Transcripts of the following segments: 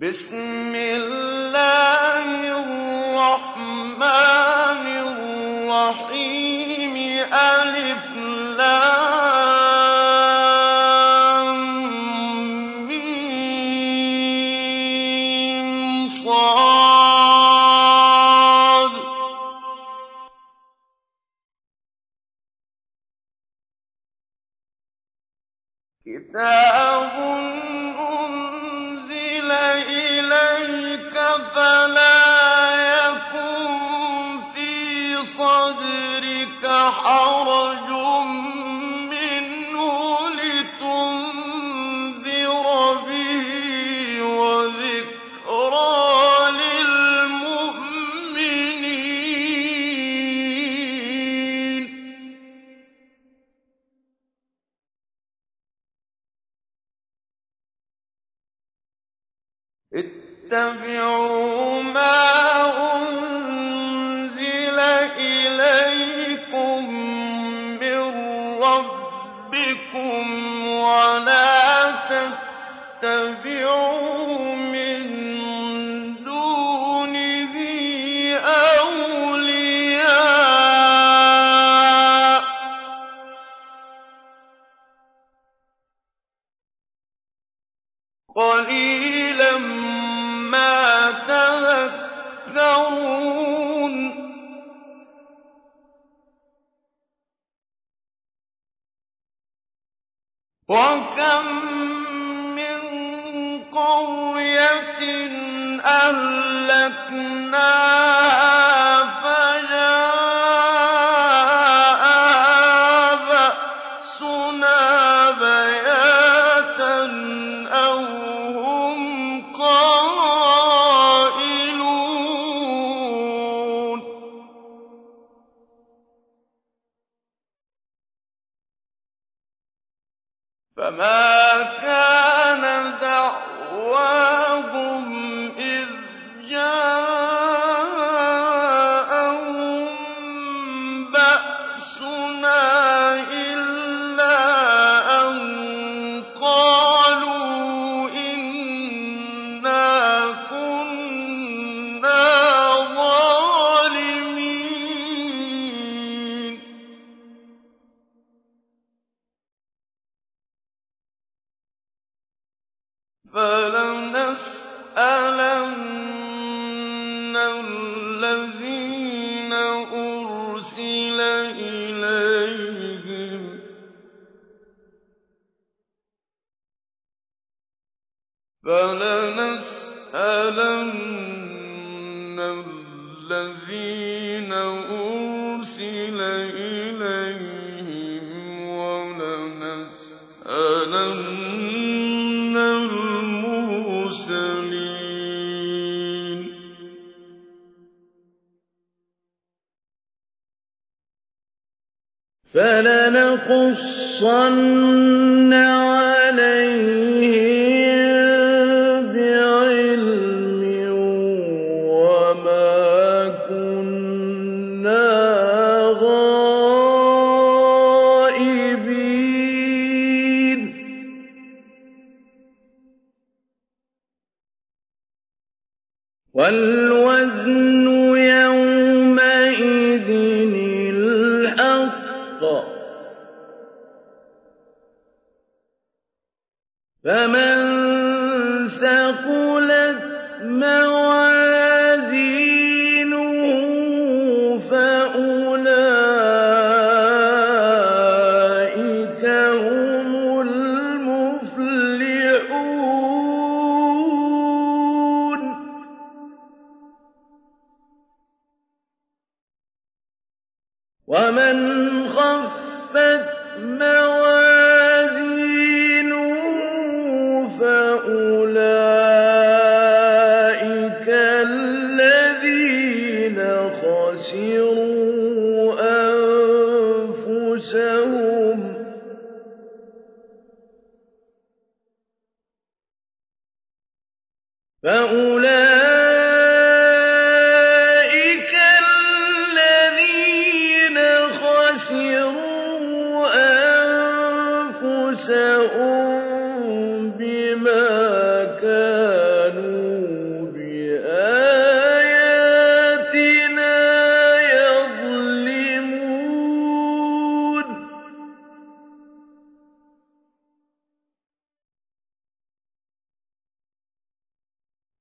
بِسْمِ اللَّهِ.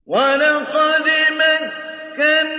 وَلَقَدْ مَكَّنَّاكُمْ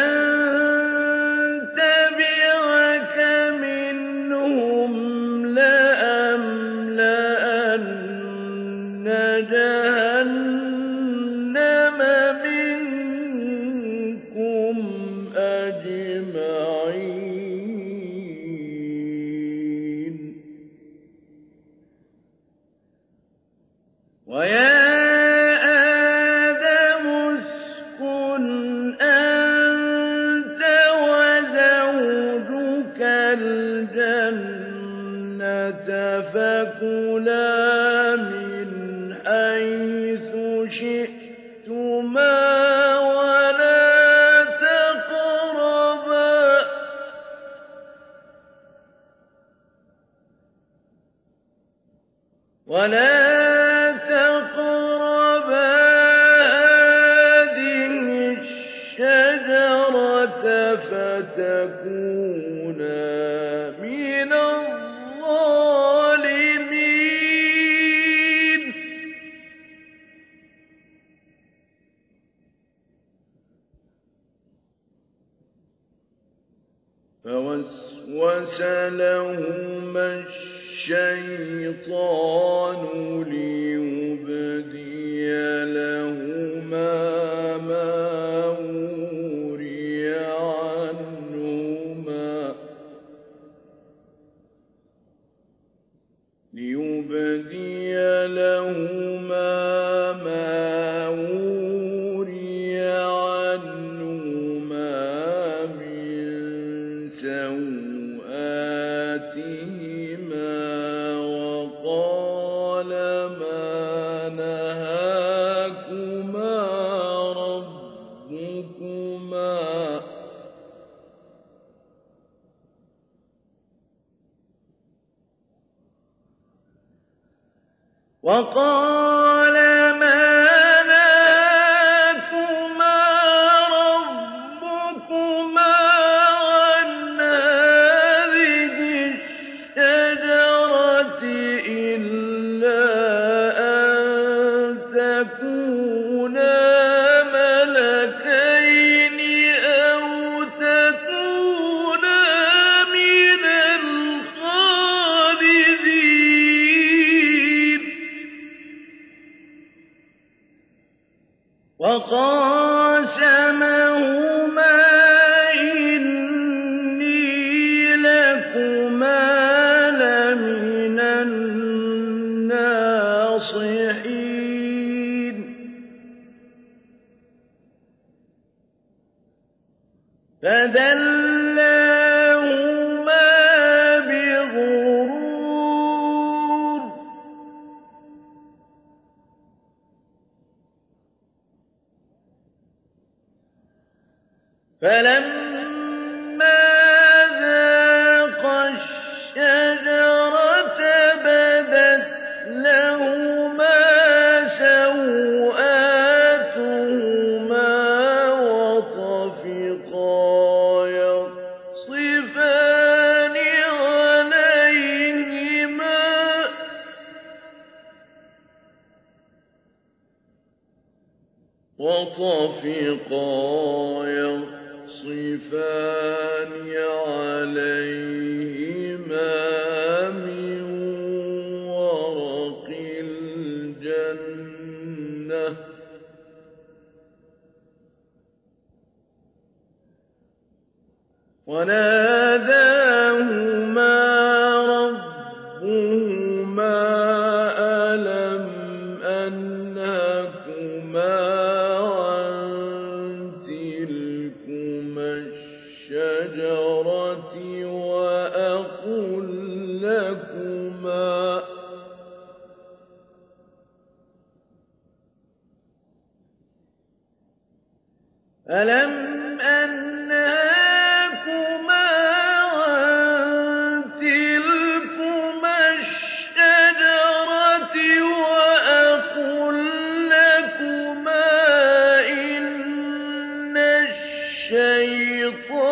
الصالحين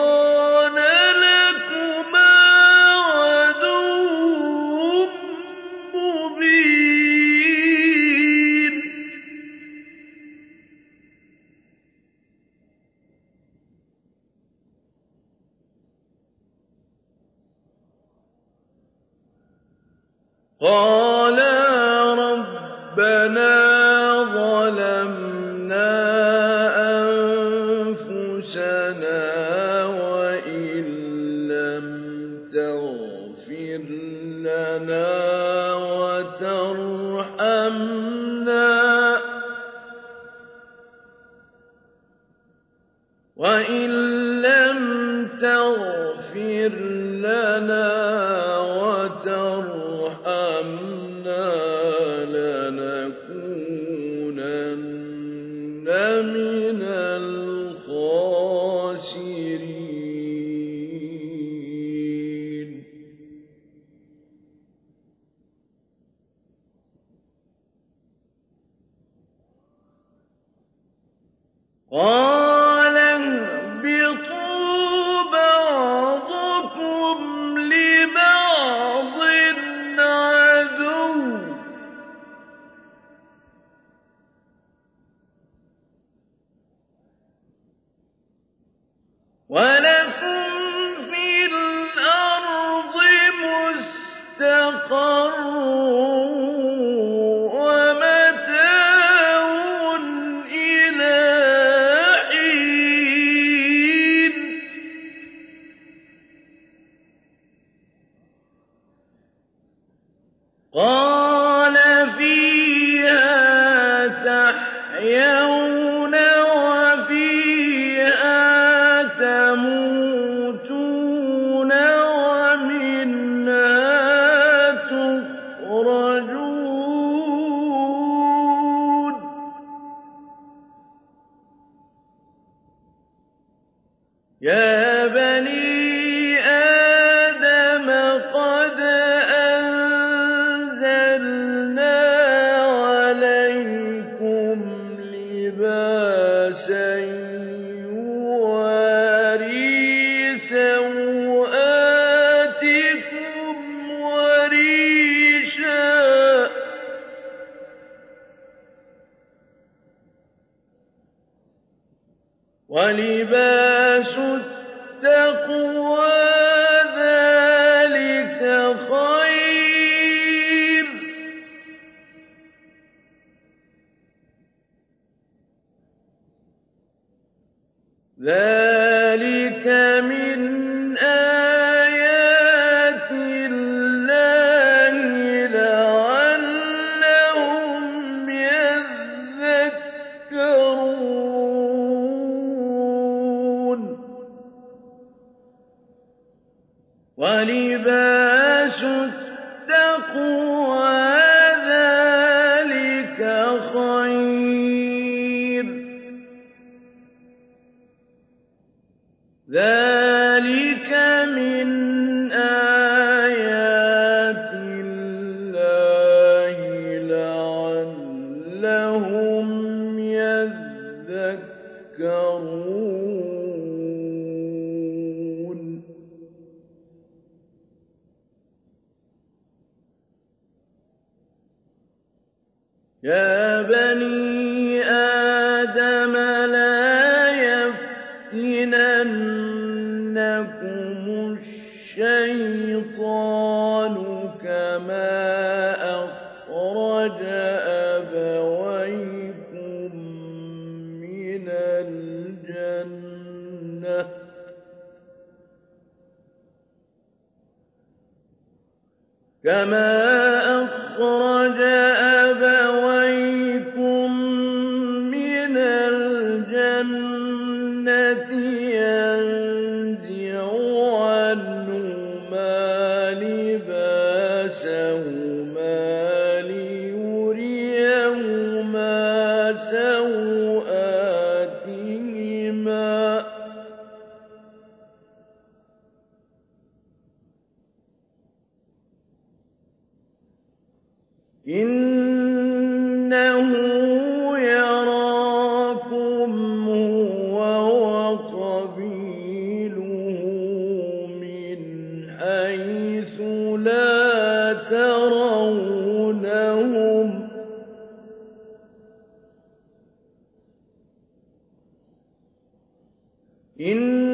إِنَّا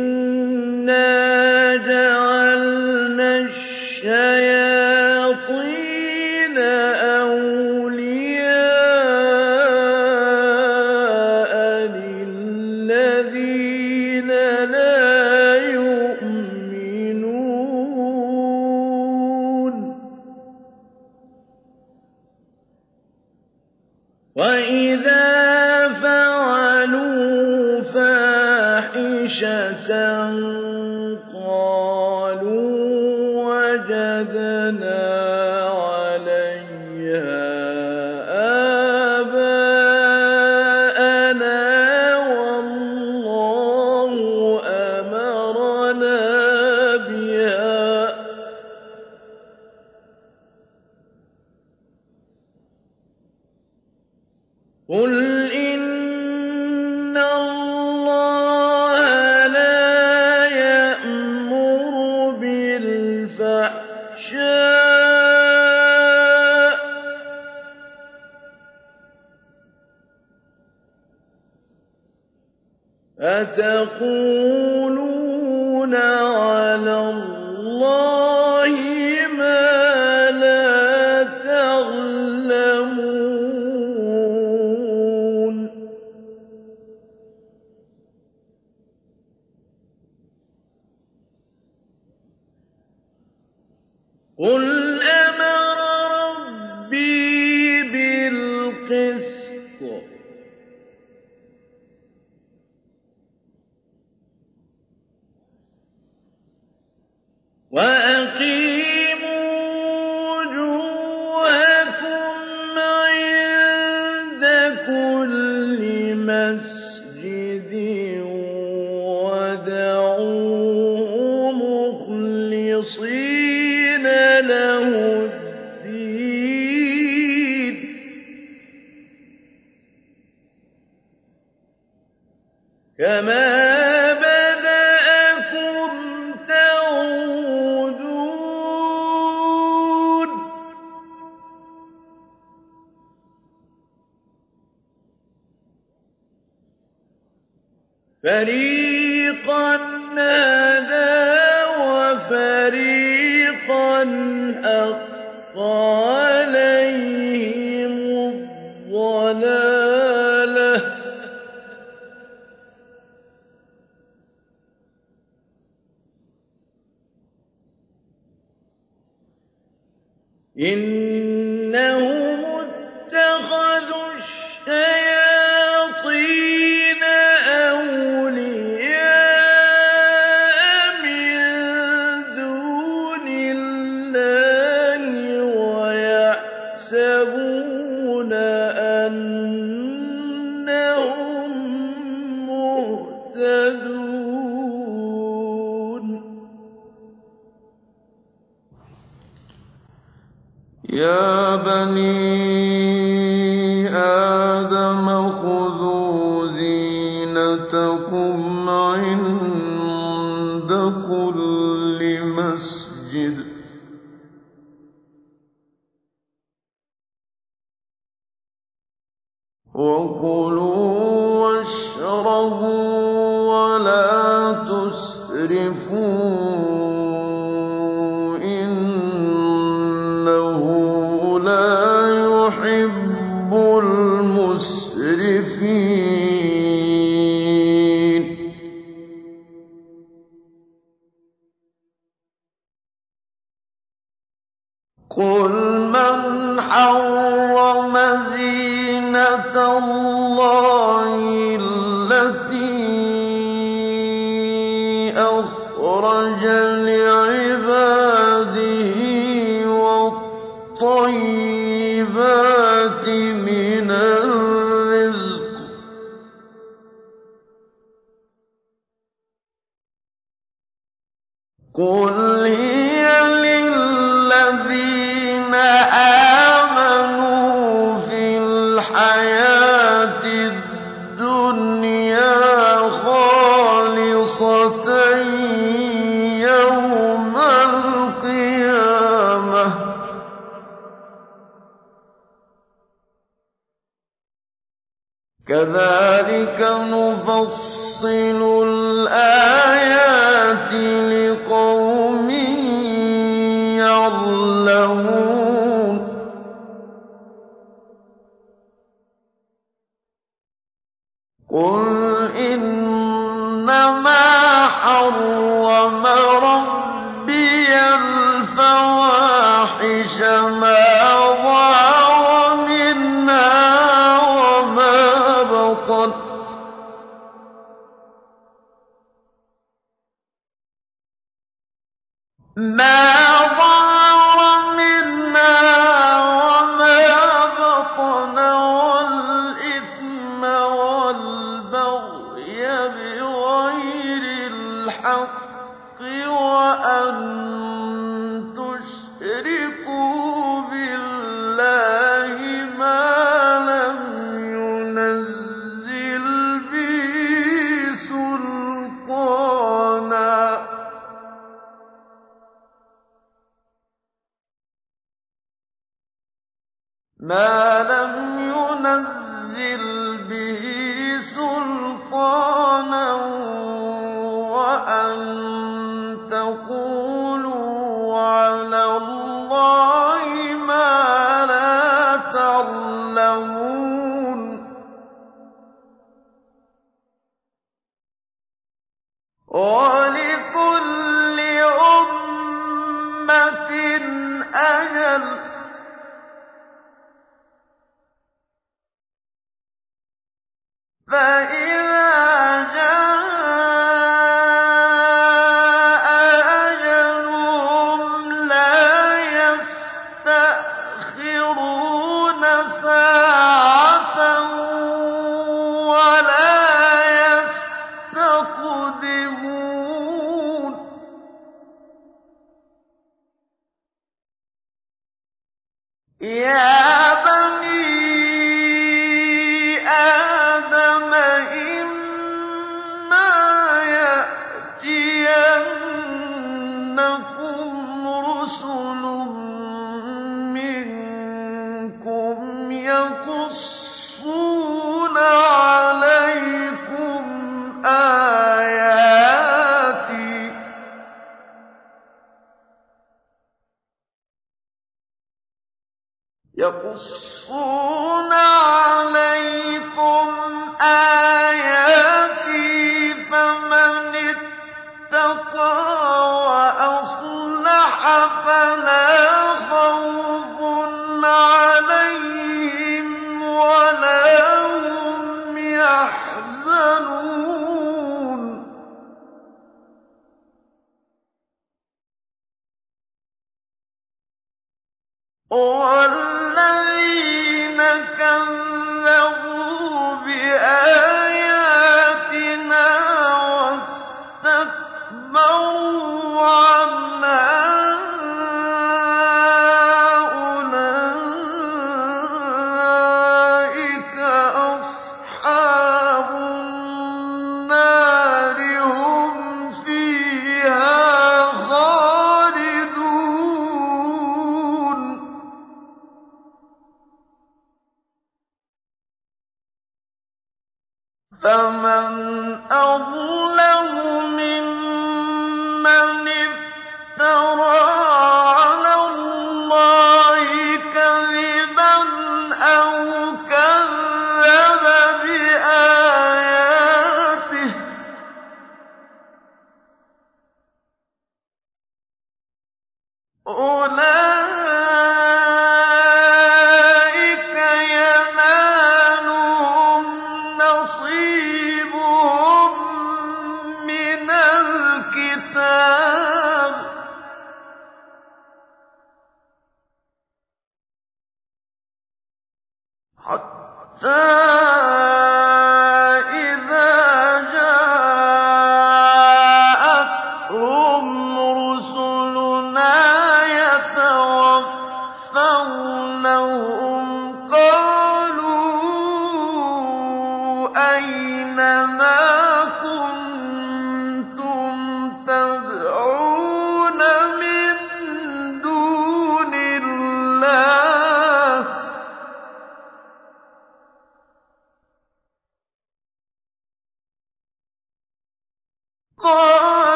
قُلْ إِنَّمَا حَرَّمَ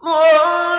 Oh!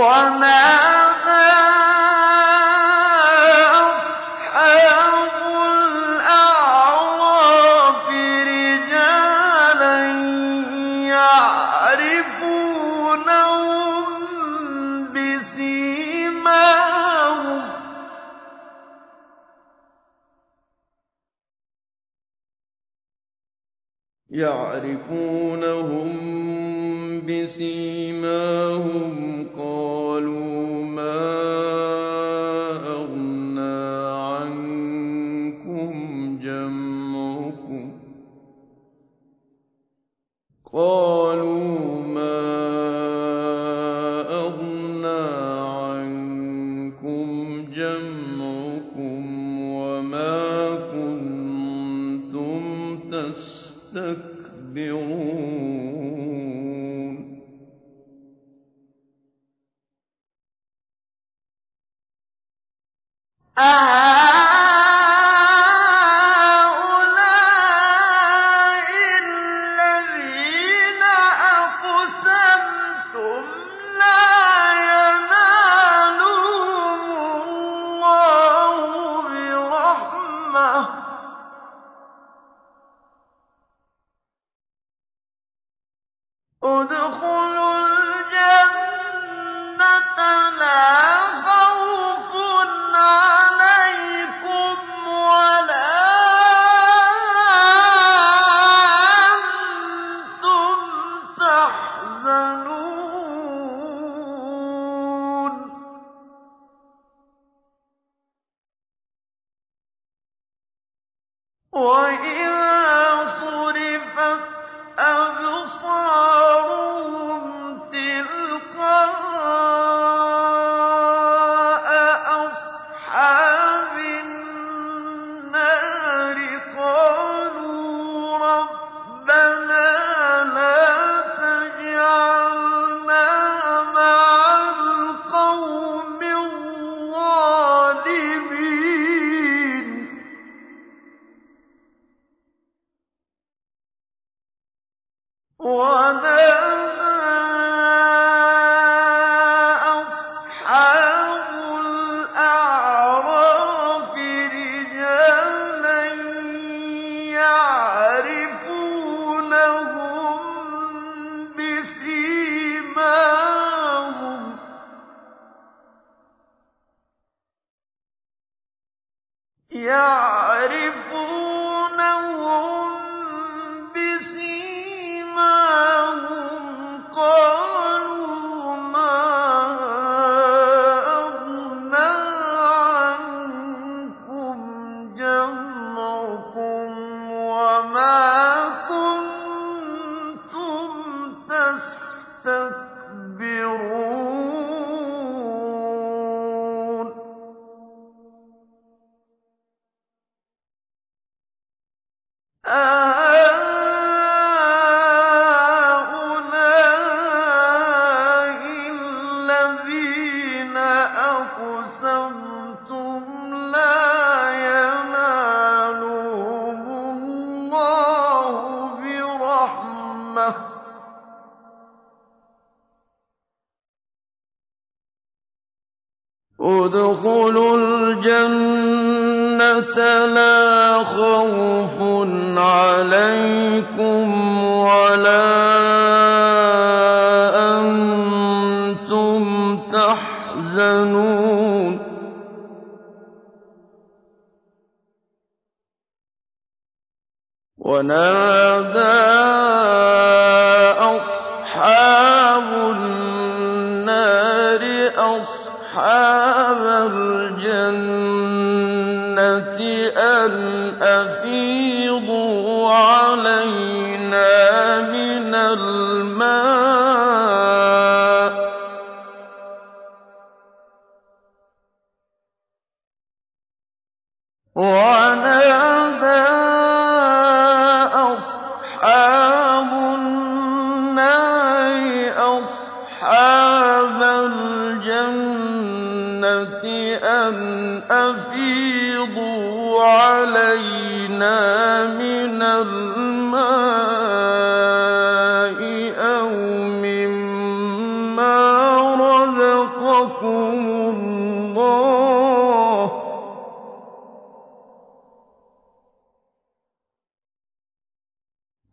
وما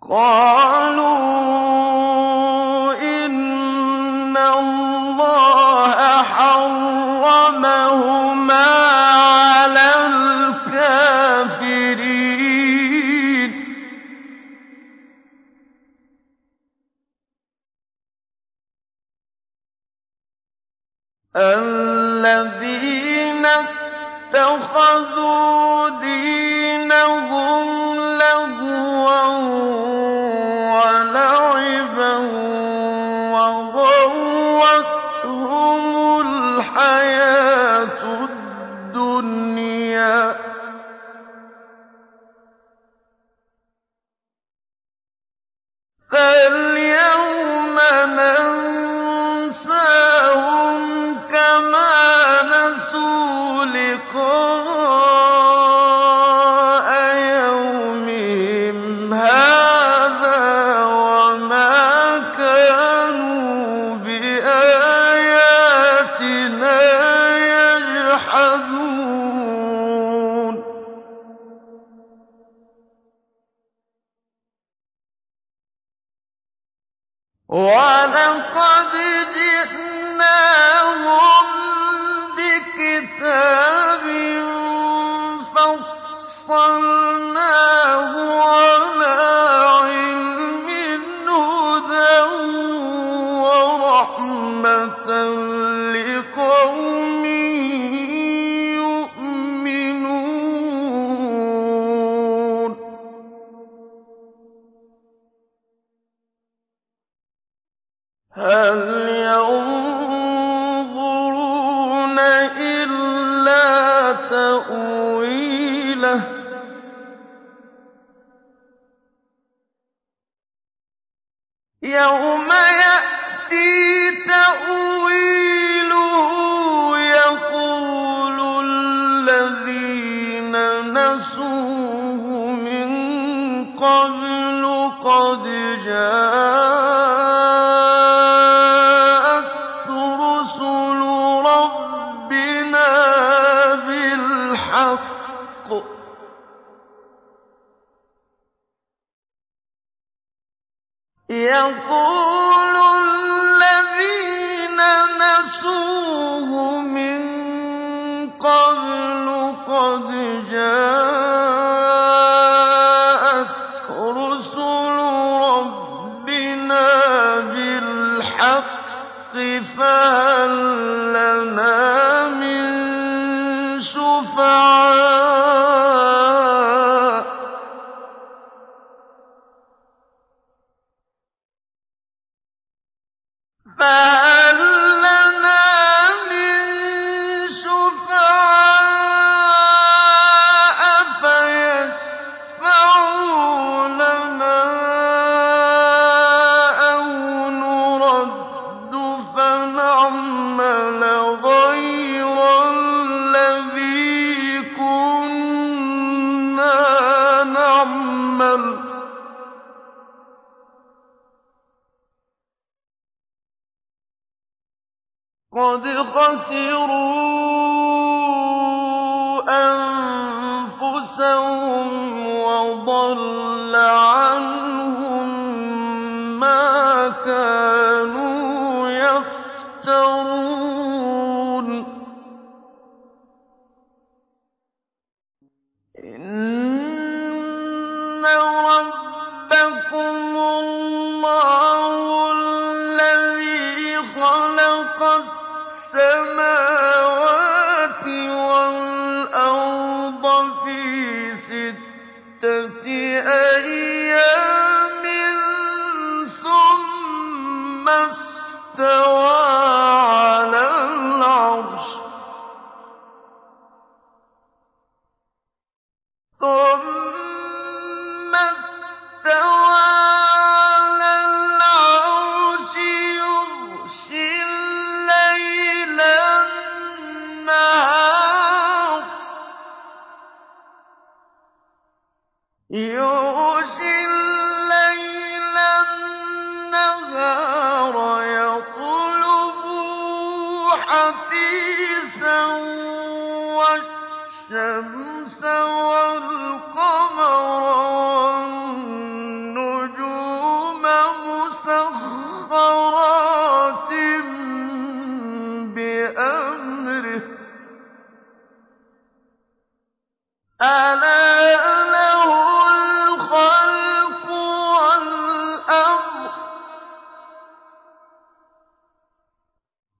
قَالُوا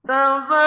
تَبَارَكَ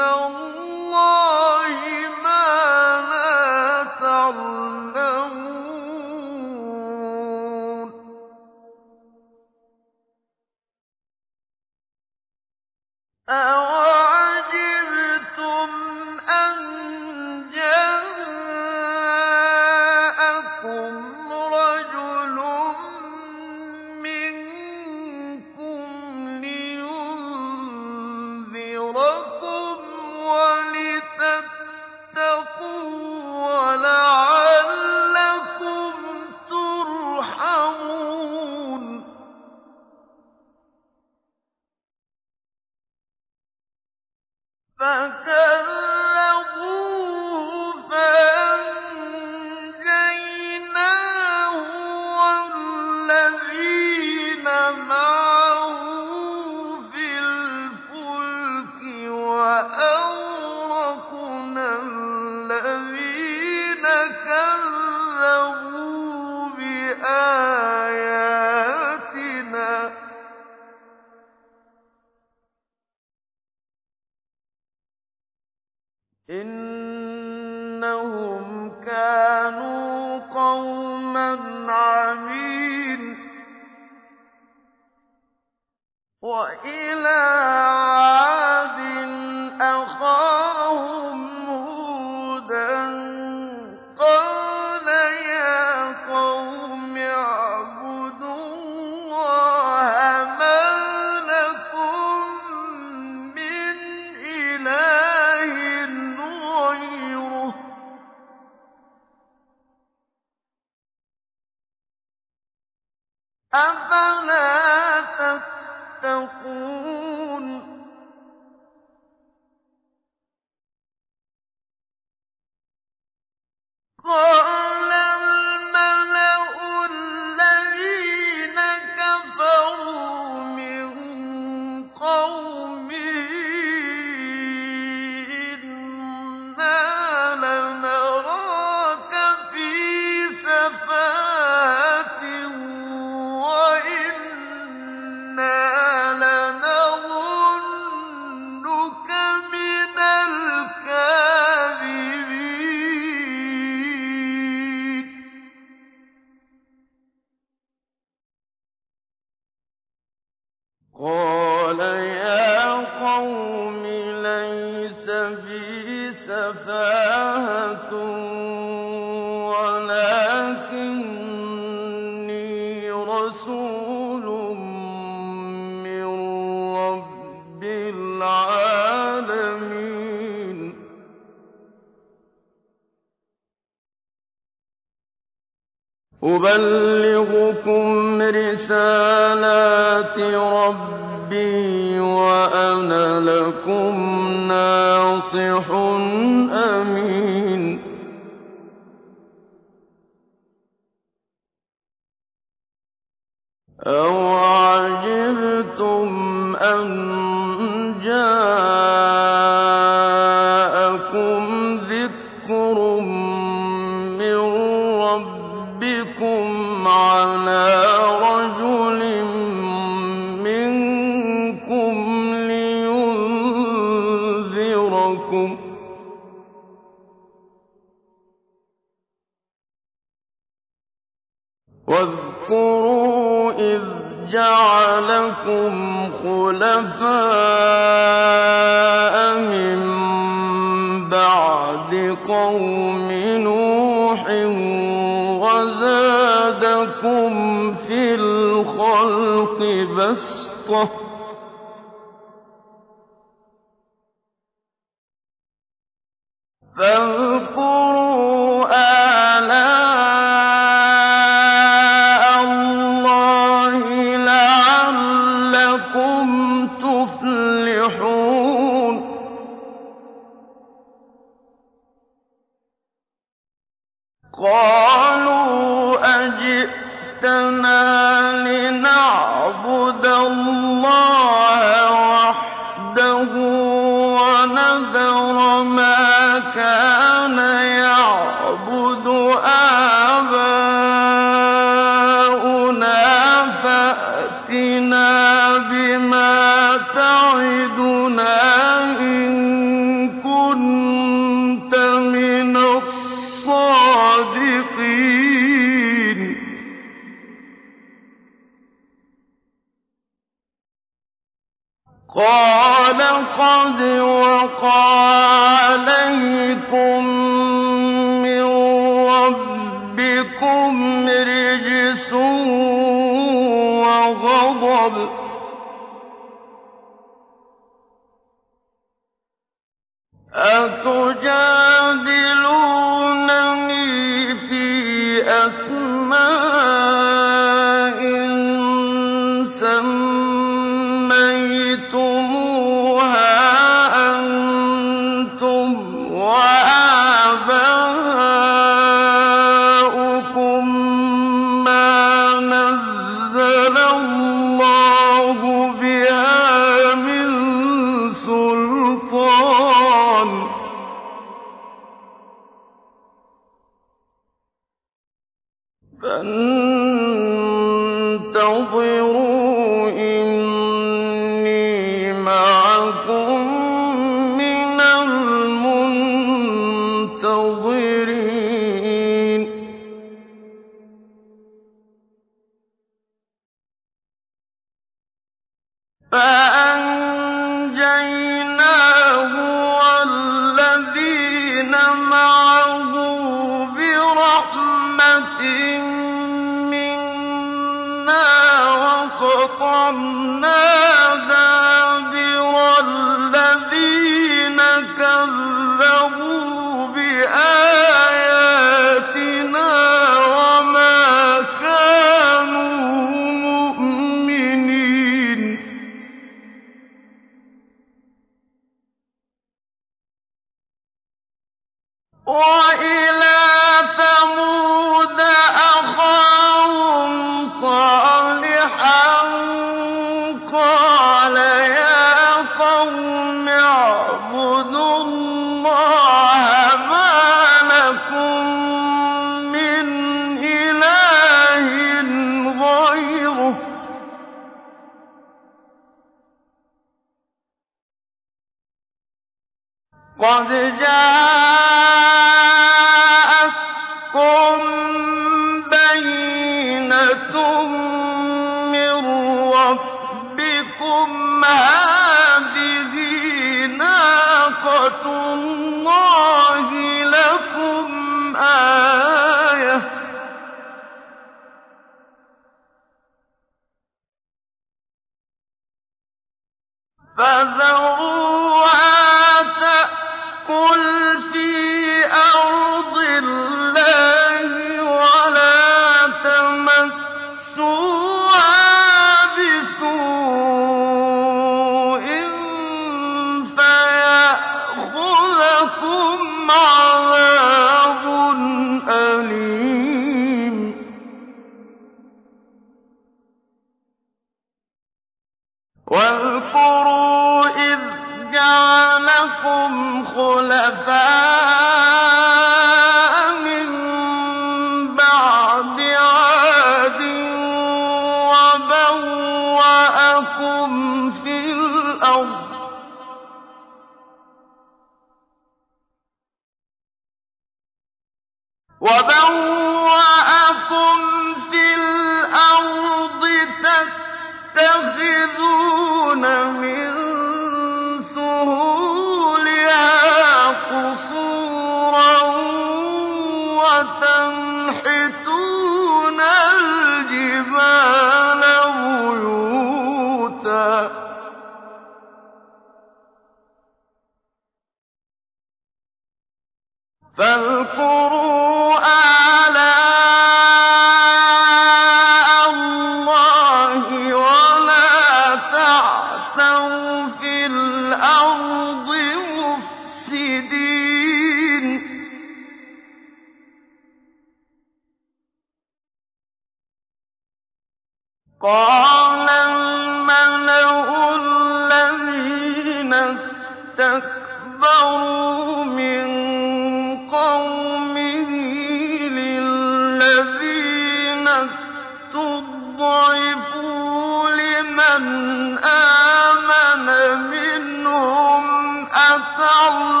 أَتَعْلَمُونَ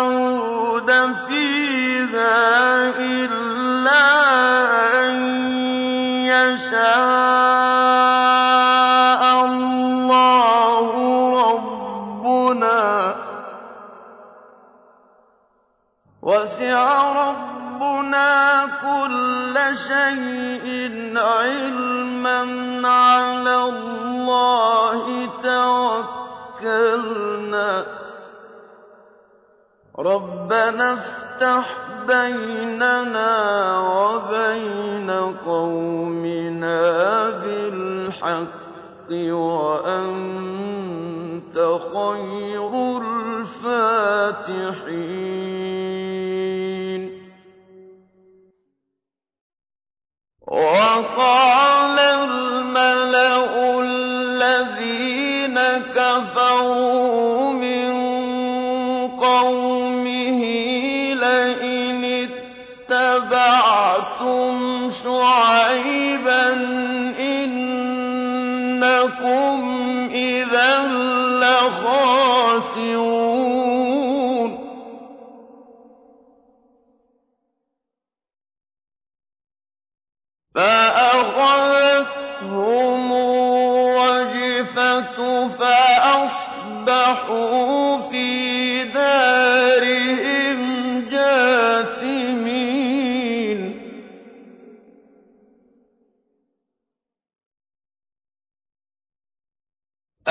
نَّعُودَ فِيهَا إِلَّا أَن يَشَاءَ ربنا افتح بيننا وبين قومنا بالحق وأنت خير الفاتحين. وقال الملأ الذين كفروا أخذتم شعيبا إنكم إذا لخاسرون فأخذتهم الرجفة فأصبحوا في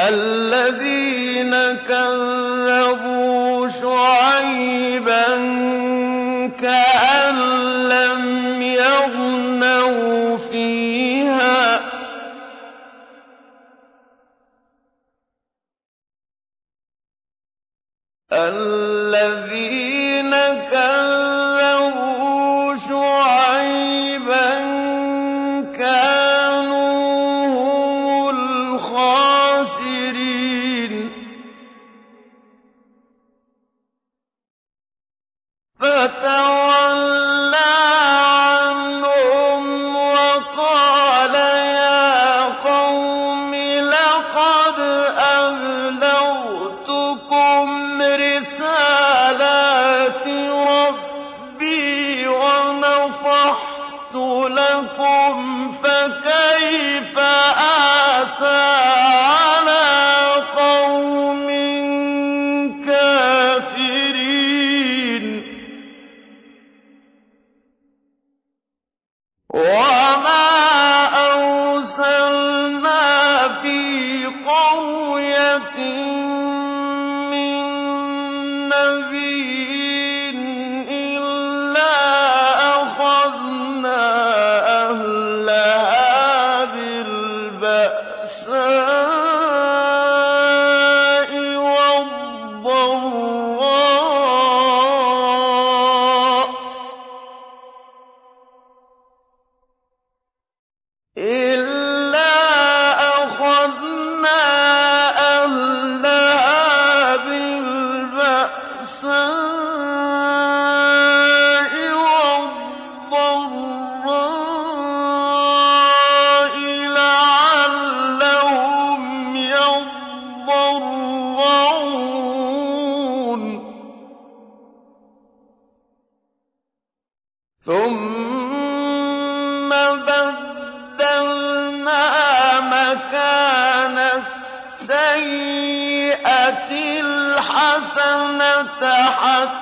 الذين كذبوا شعيبا كأن لم يغنوا فيها. الذين فتحت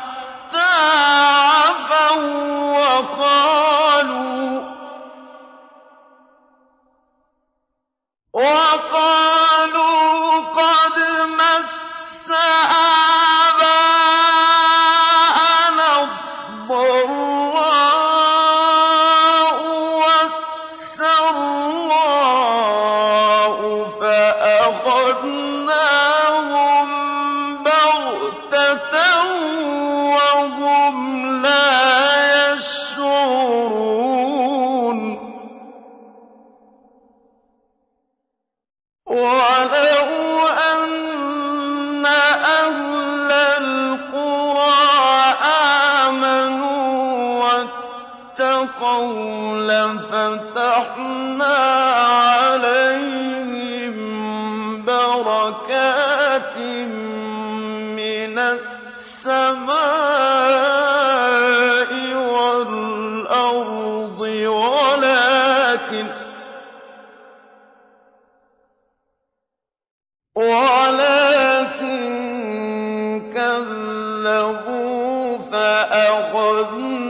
كذبوا فأخذناهم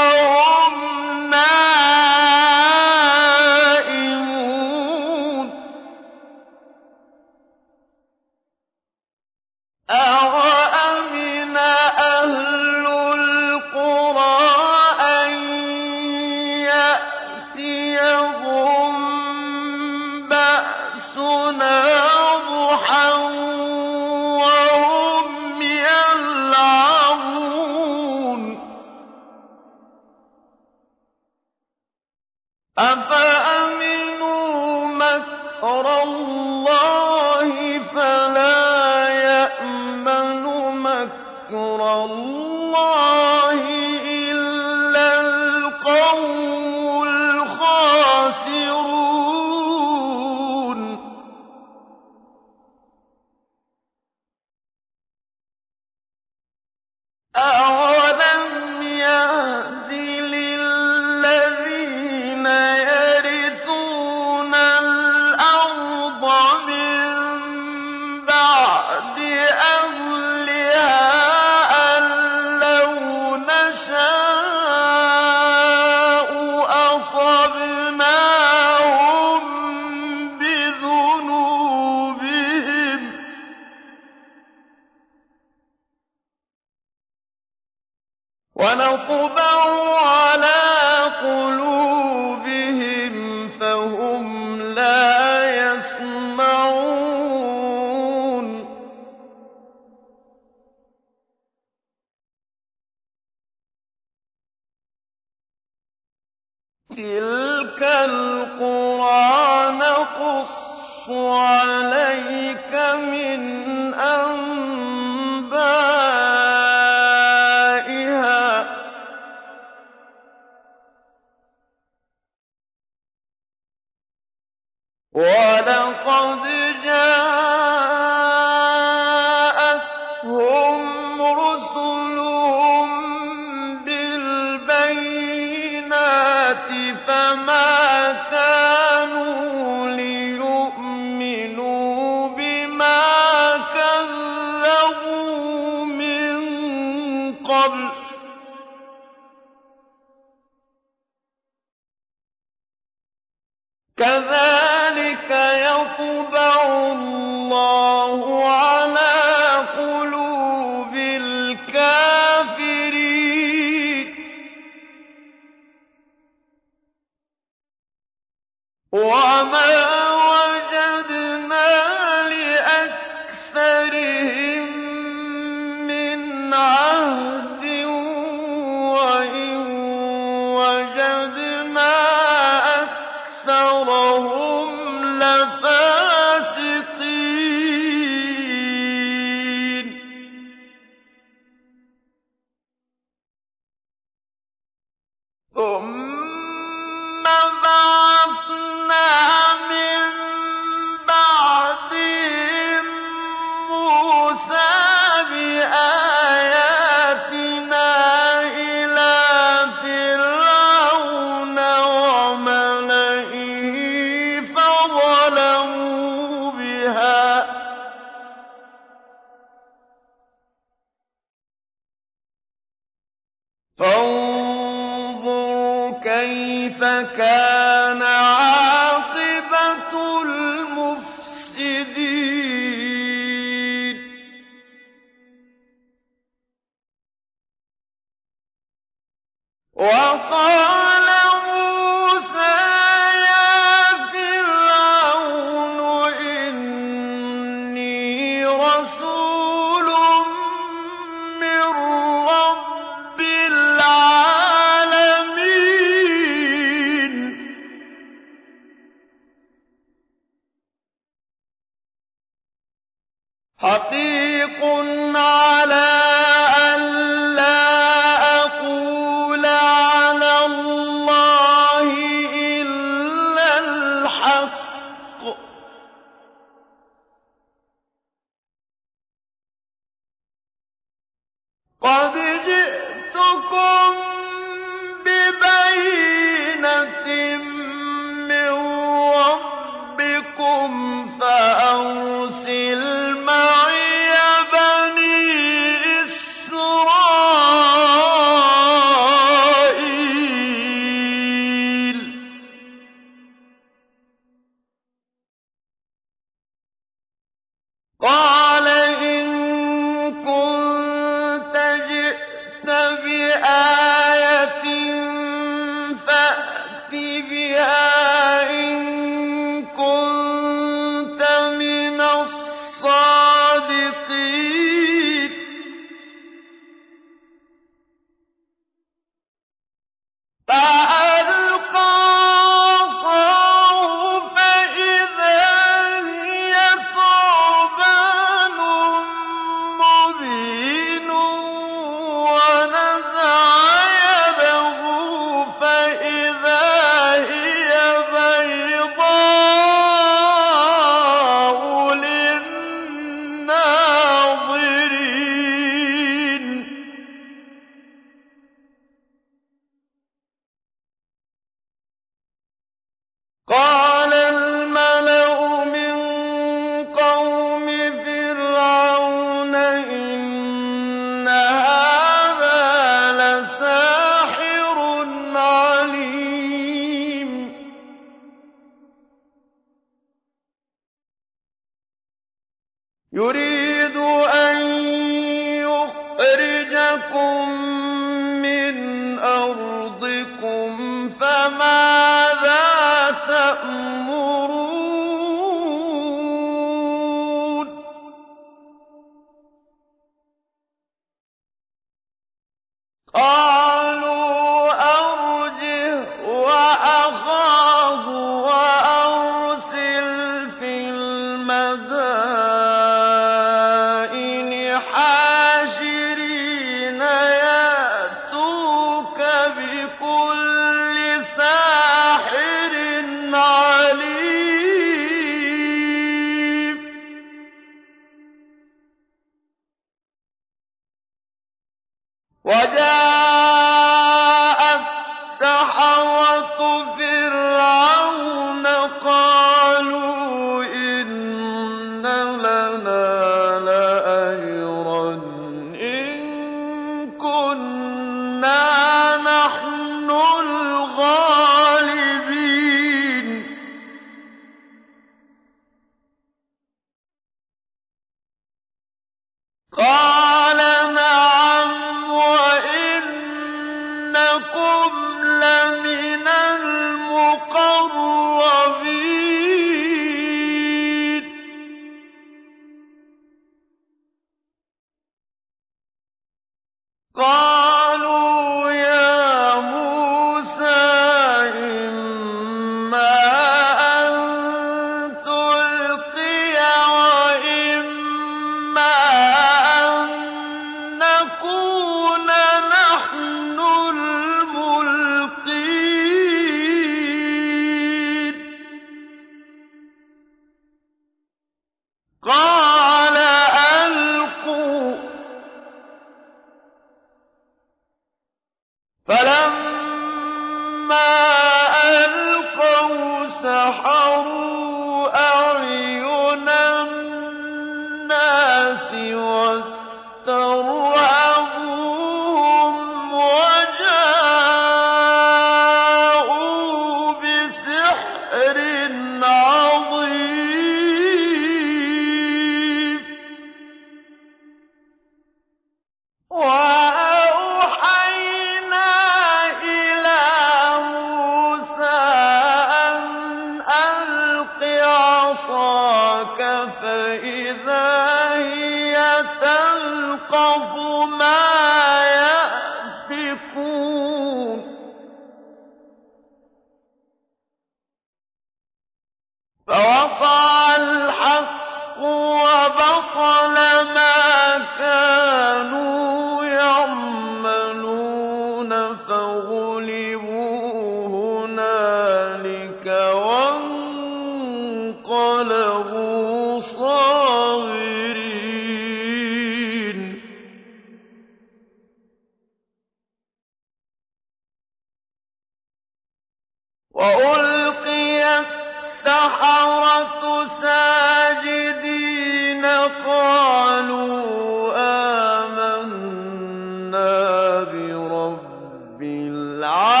Allah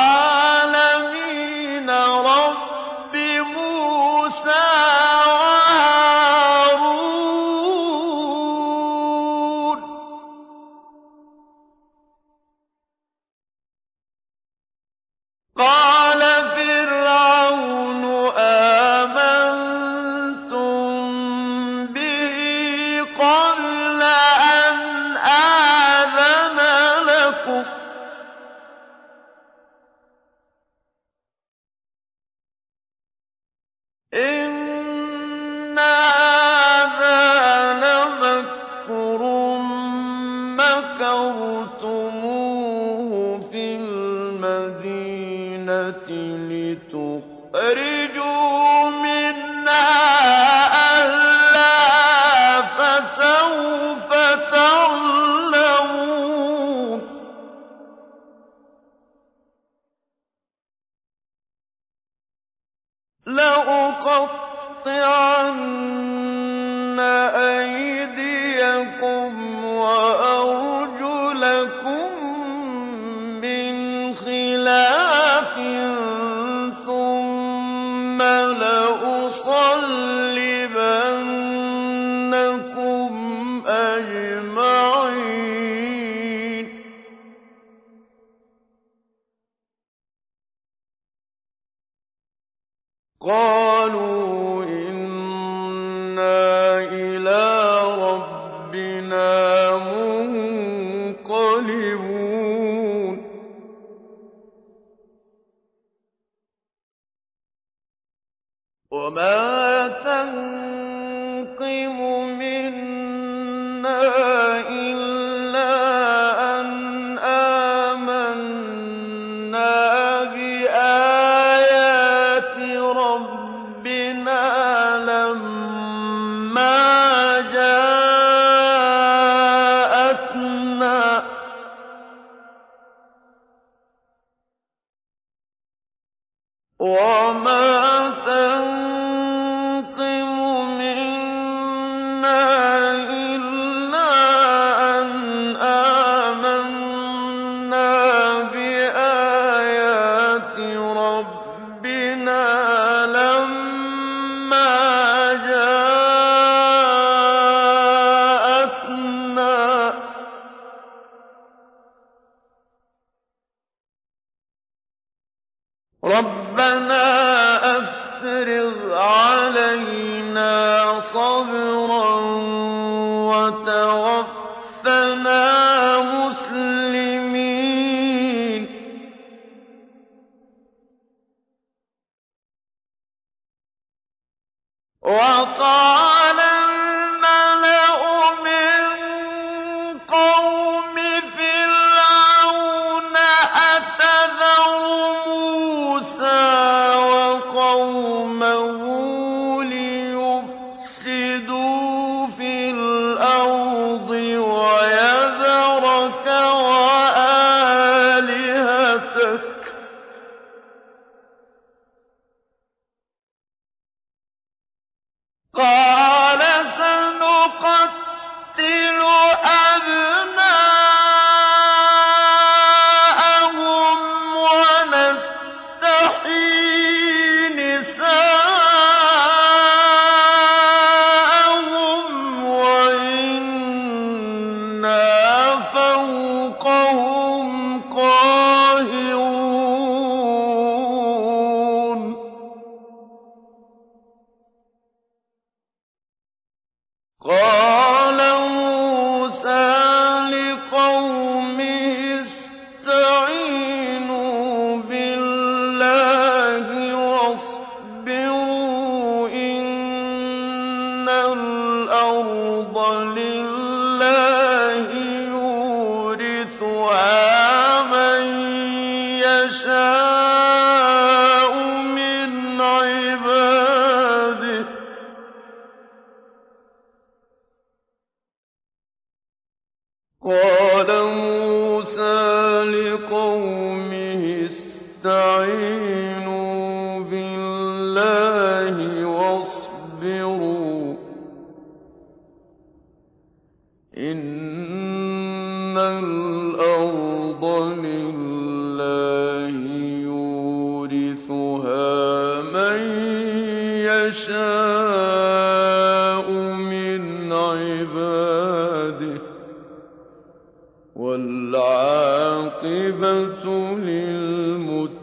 وَالْعَاقِبَةُ لِلْمُتَّقِينَ.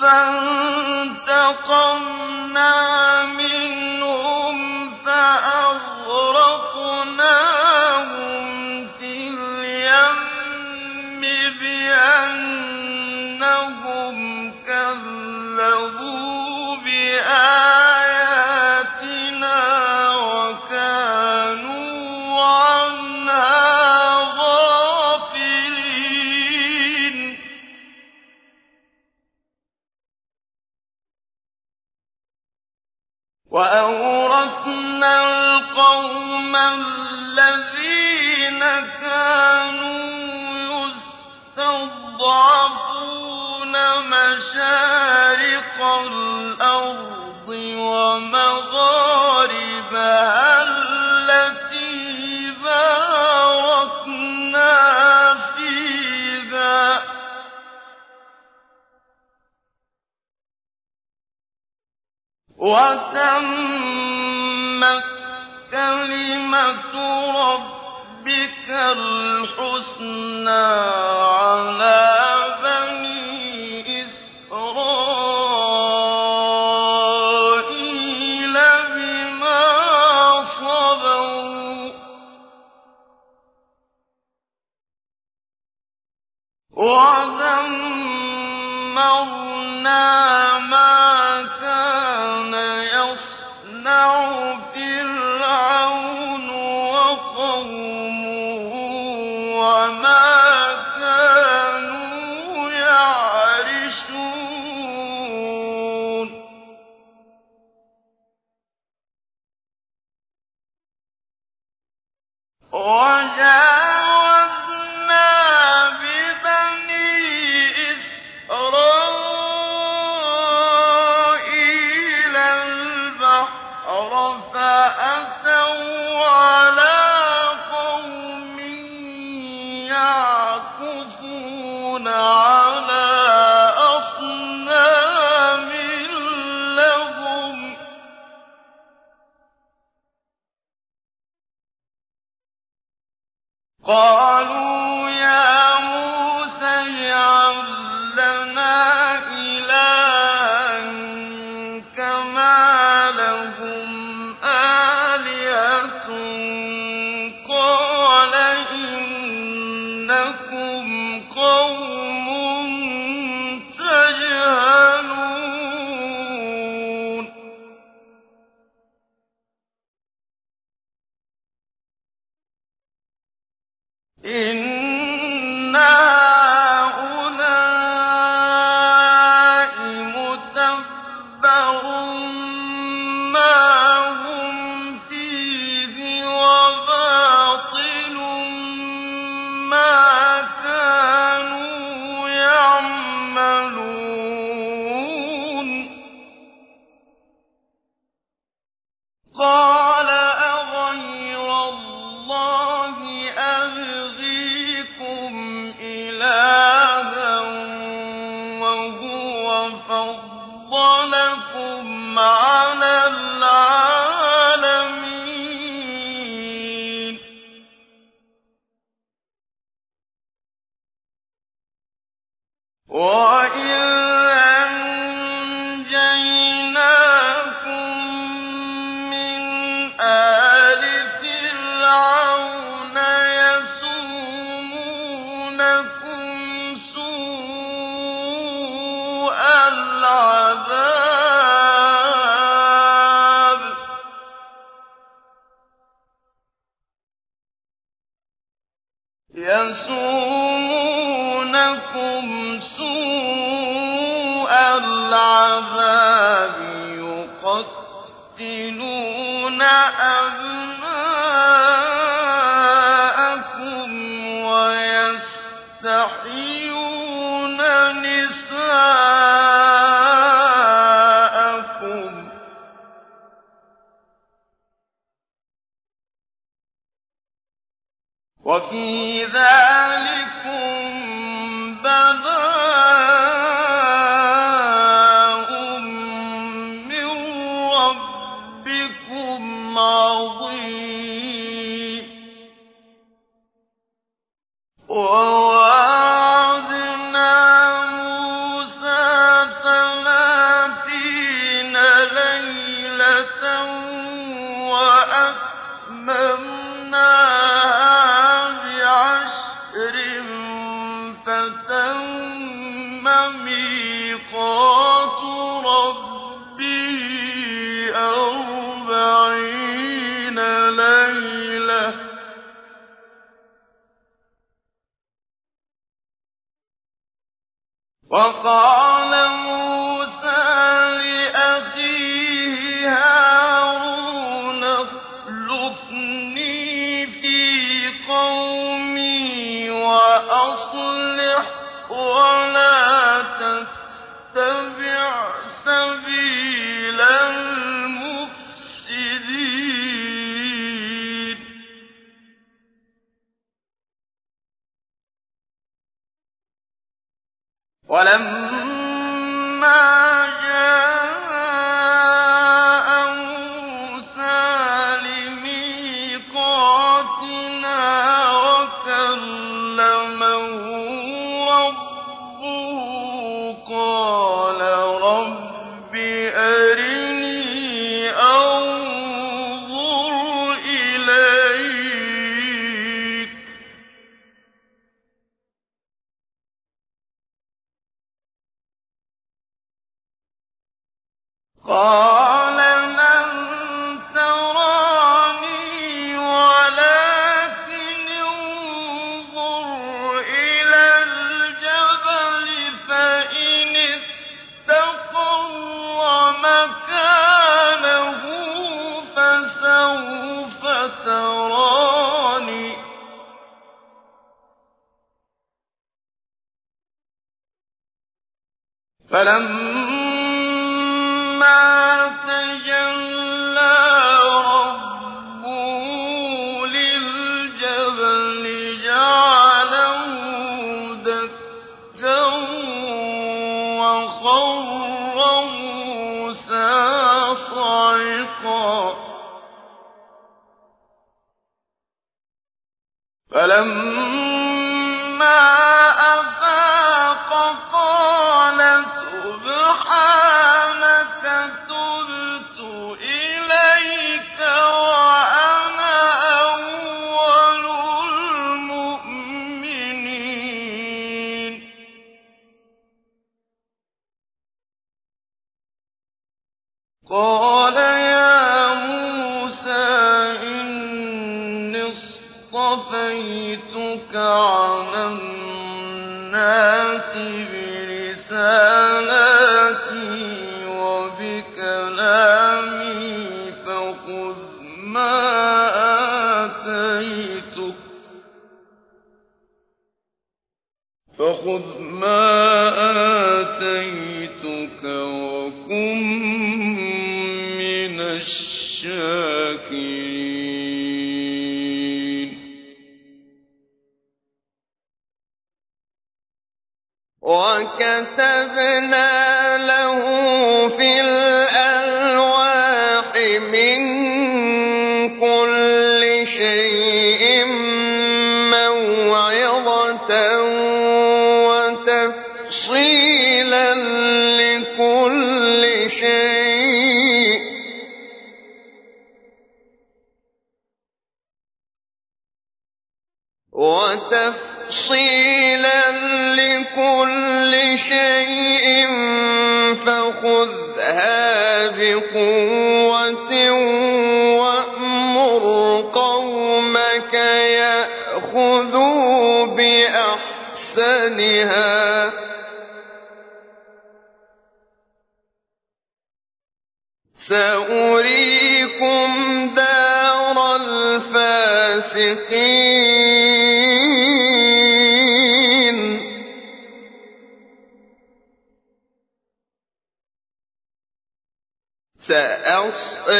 فانتقمنا مشارق الأرض ومغاربها التي باركنا فيها. وتمت كلمة ربك الحسنى على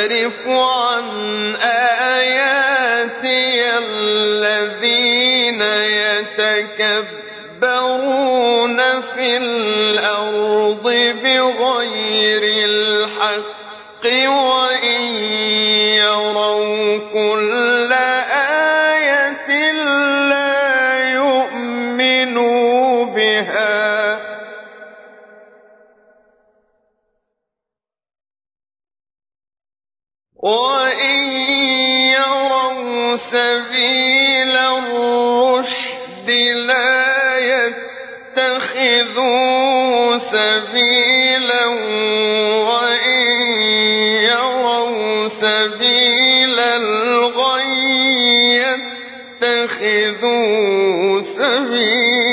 سَأَصْرِفُ يَتَّخِذُوهُ سَبِيلًا ۚ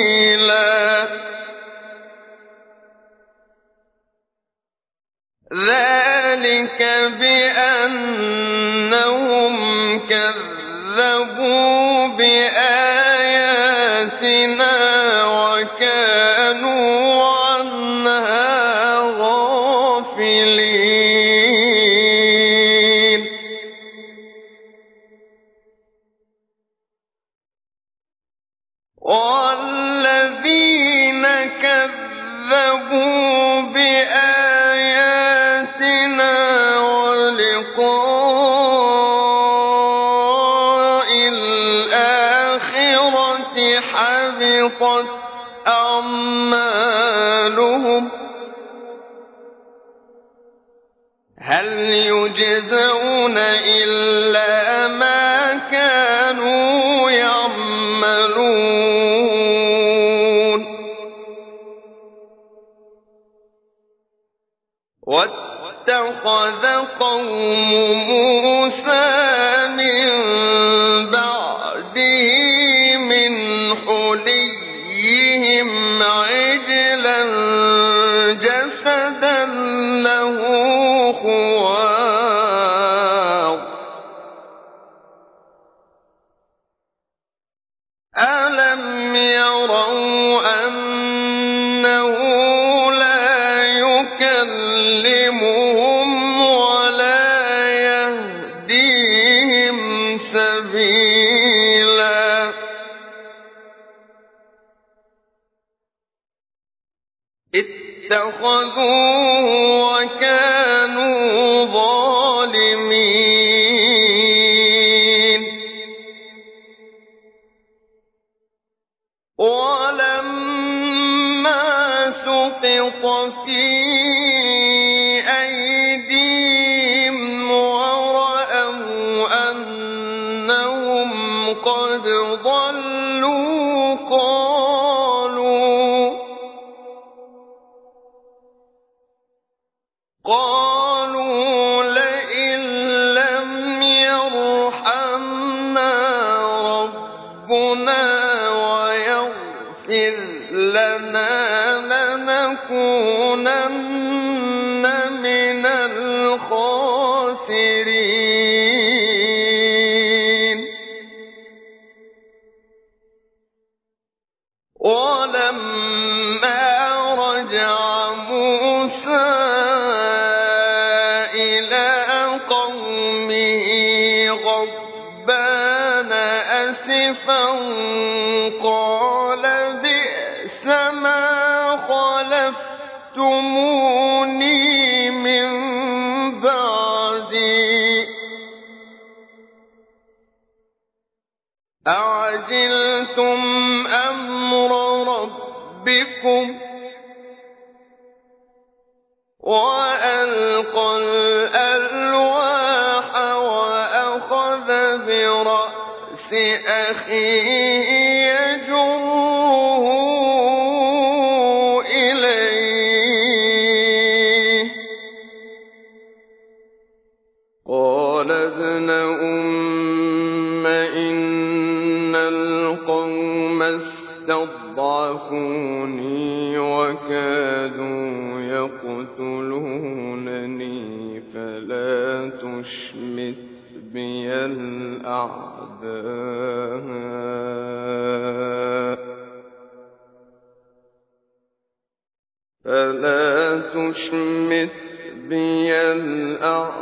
قوم موسى من بعده من حليهم اتخذوه وكانوا ظالمين. ولما سقط في أيديهم ورأوا أنهم قد ضلوا بِكُمْ وَأَلْقَى الْأَلْوَاحَ وَأَخَذَ بِرَأْسِ أَخِيهِ كَادُوا يَقْتُلُونَنِي فَلَا تُشْمِتْ بِيَ الْأَعْدَاءَ. فلا تشمت بي الأعداء.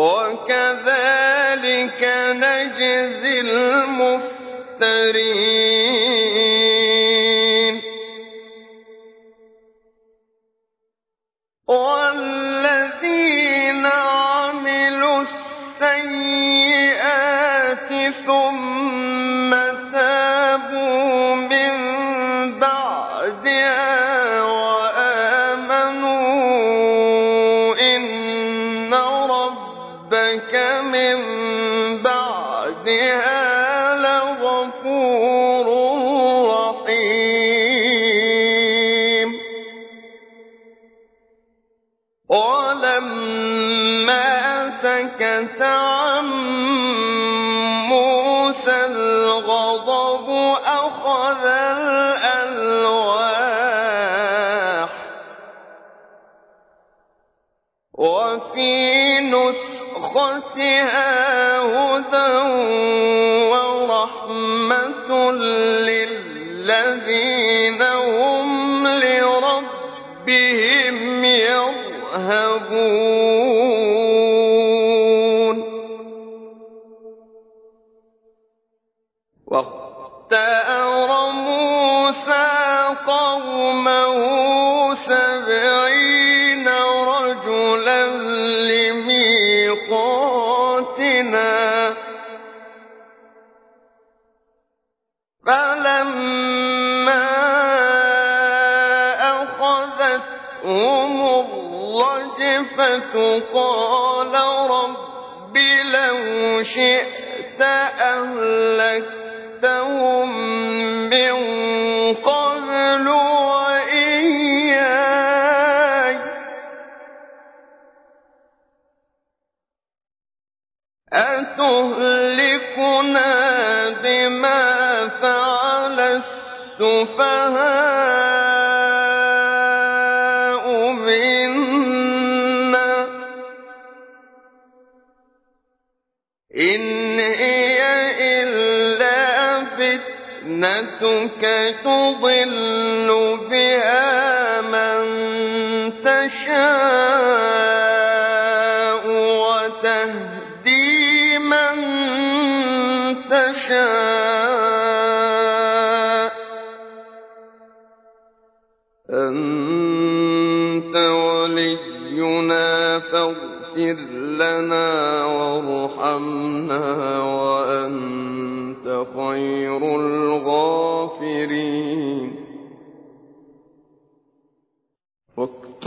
وكذلك نجزي المفترين. حقها هدى ورحمة للذين هم لربهم يرهبون. قال رب لو شئت أهلكتهم من قبل وإياي. أتهلكنا بما فعل السفهاء تضل تشاء وتهدي من تشاء أنت ولينا فاغفر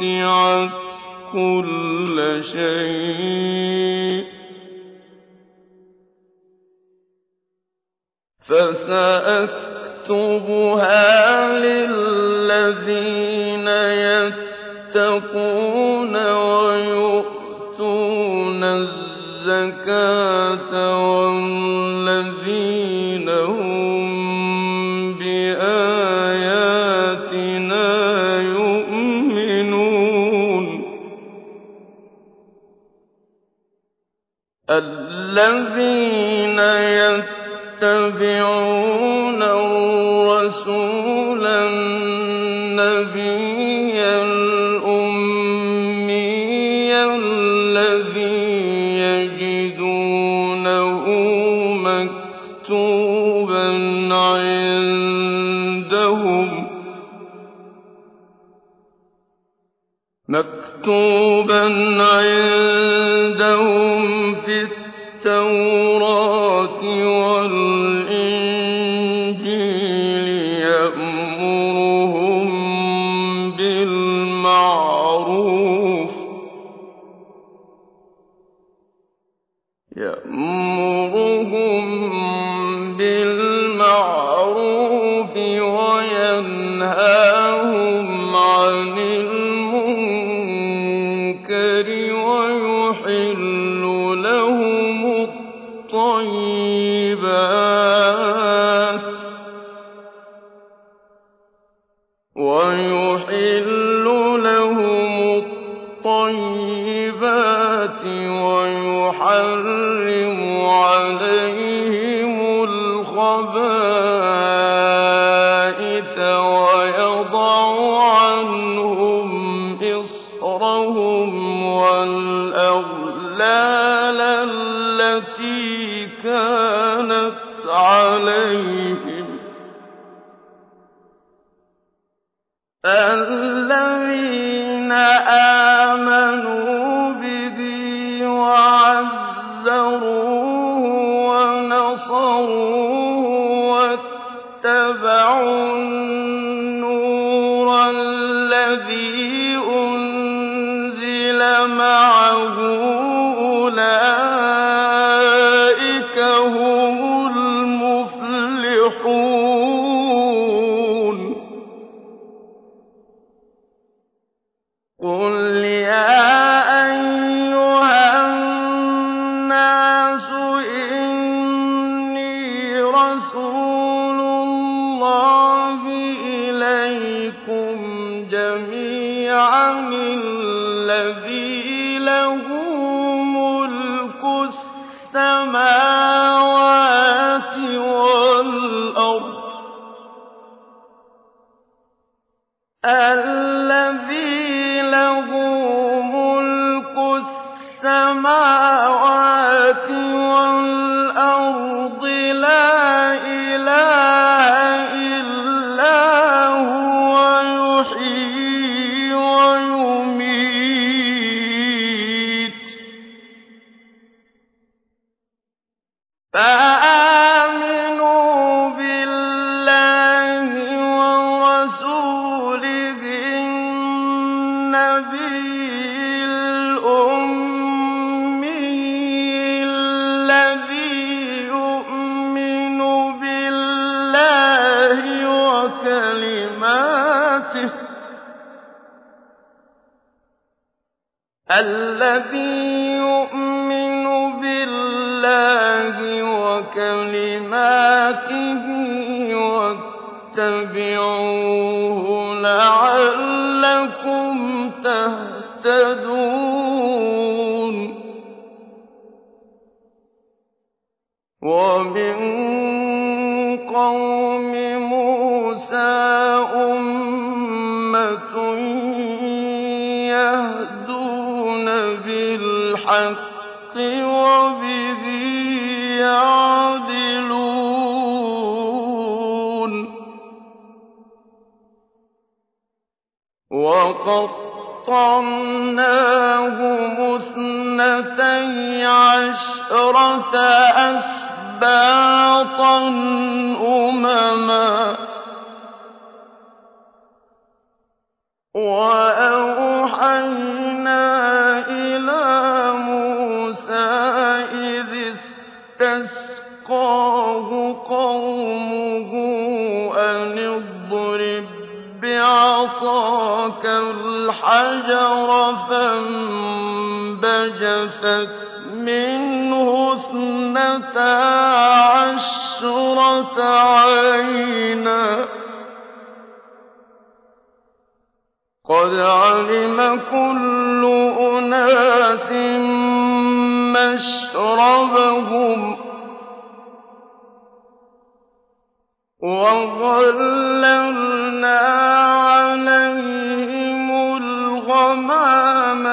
وسعت كل شيء فسأكتبها للذين يتقون الذين يتبعون الرسول النبي الأمي الذي يجدونه مكتوبا عندهم الطيبات ويحرم وَاتَّبِعُوهُ وَقَطَّعْنَاهُمُ اثْنَتَيْ عَشْرَةَ أَسْبَاطًا أُمَمًا ۚ. بِّعَصَاكَ الْحَجَرَ ۖ فَانبَجَسَتْ مِنْهُ اثْنَتَا عَشْرَةَ عَيْنًا ۖ قَدْ عَلِمَ كُلُّ أُنَاسٍ مَّشْرَبَهُمْ ۖ وَظَلَّلْنَا عَلَيْهِمُ الْغَمَامَ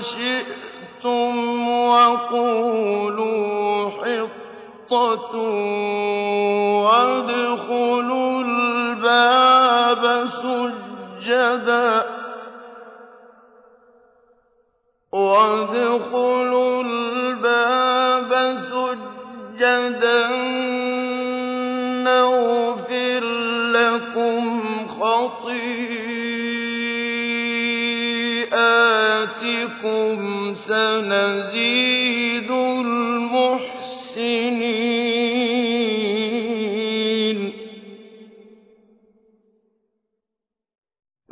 شِئْتُمْ وَقُولُوا حِطَّةٌ وَادْخُلُوا الْبَابَ سُجَّدًا. نَّغْفِرْ لَكُمْ خَطِيئَاتِكُمْ ۚ سَنَزِيدُ الْمُحْسِنِينَ.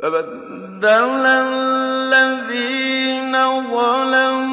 فَبَدَّلَ الَّذِينَ ظَلَمُوا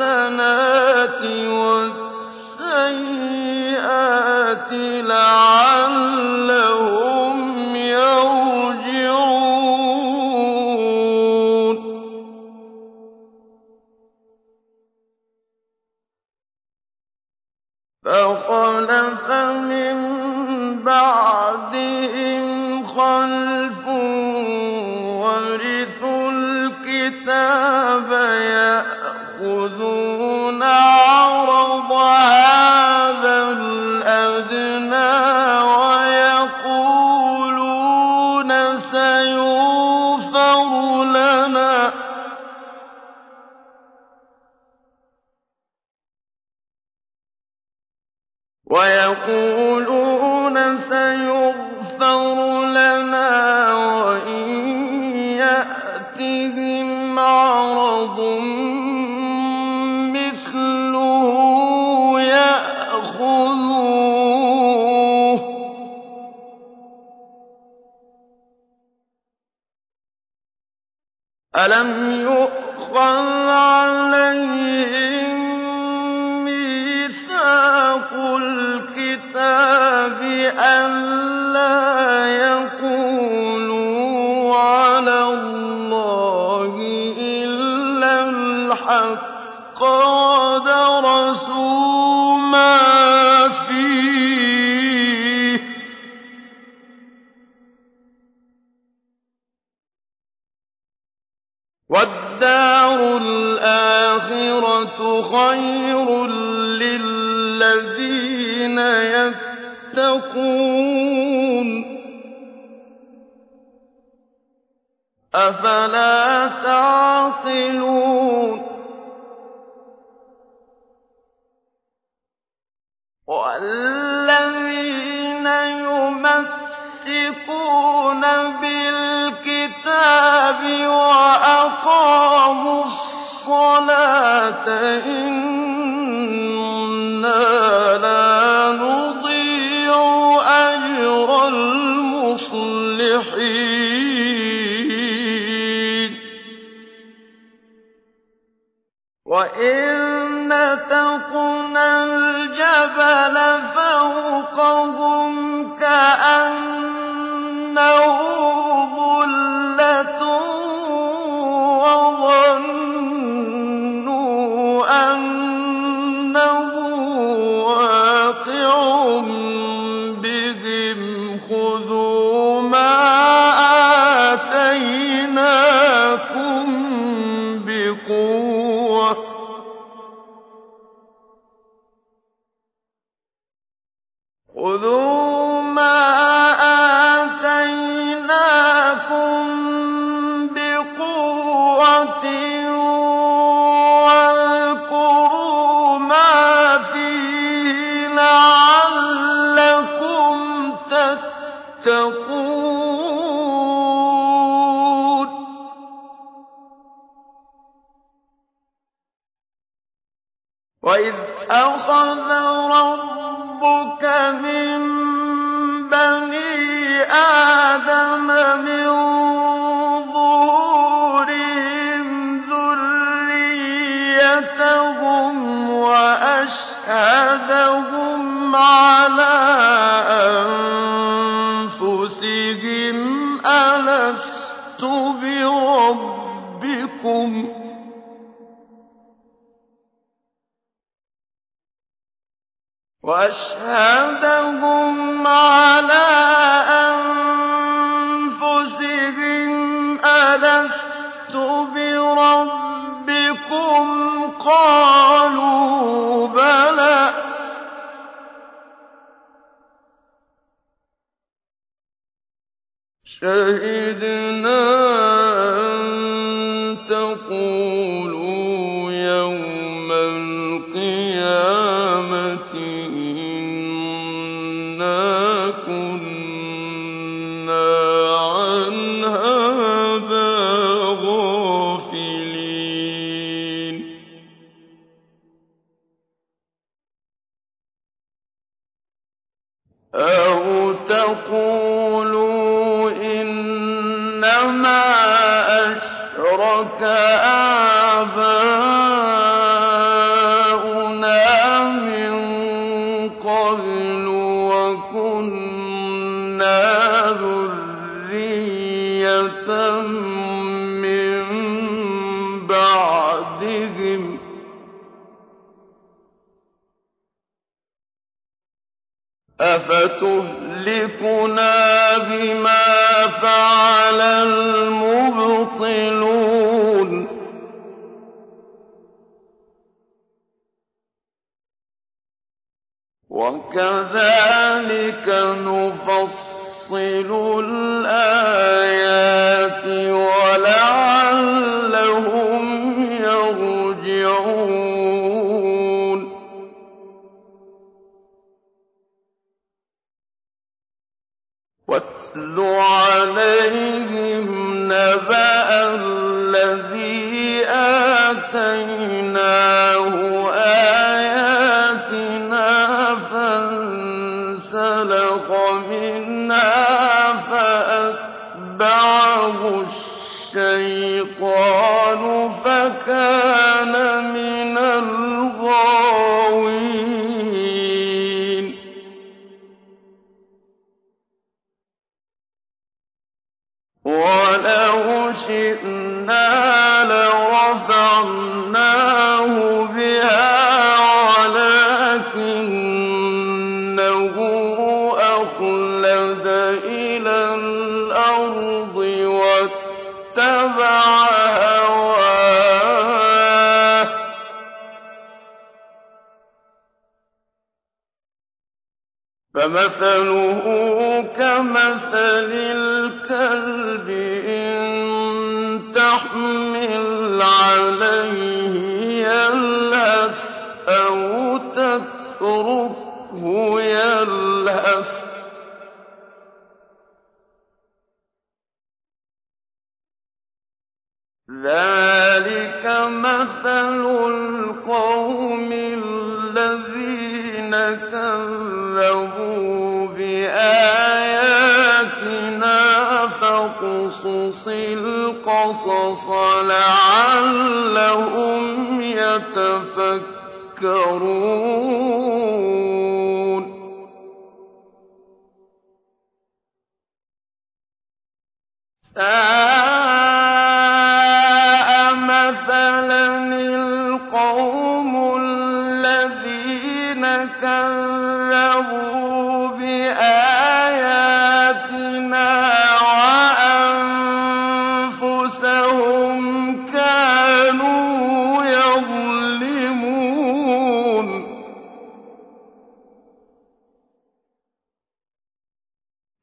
بِالْحَسَنَاتِ وَالسَّيِّئَاتِ لَعَلَّهُمْ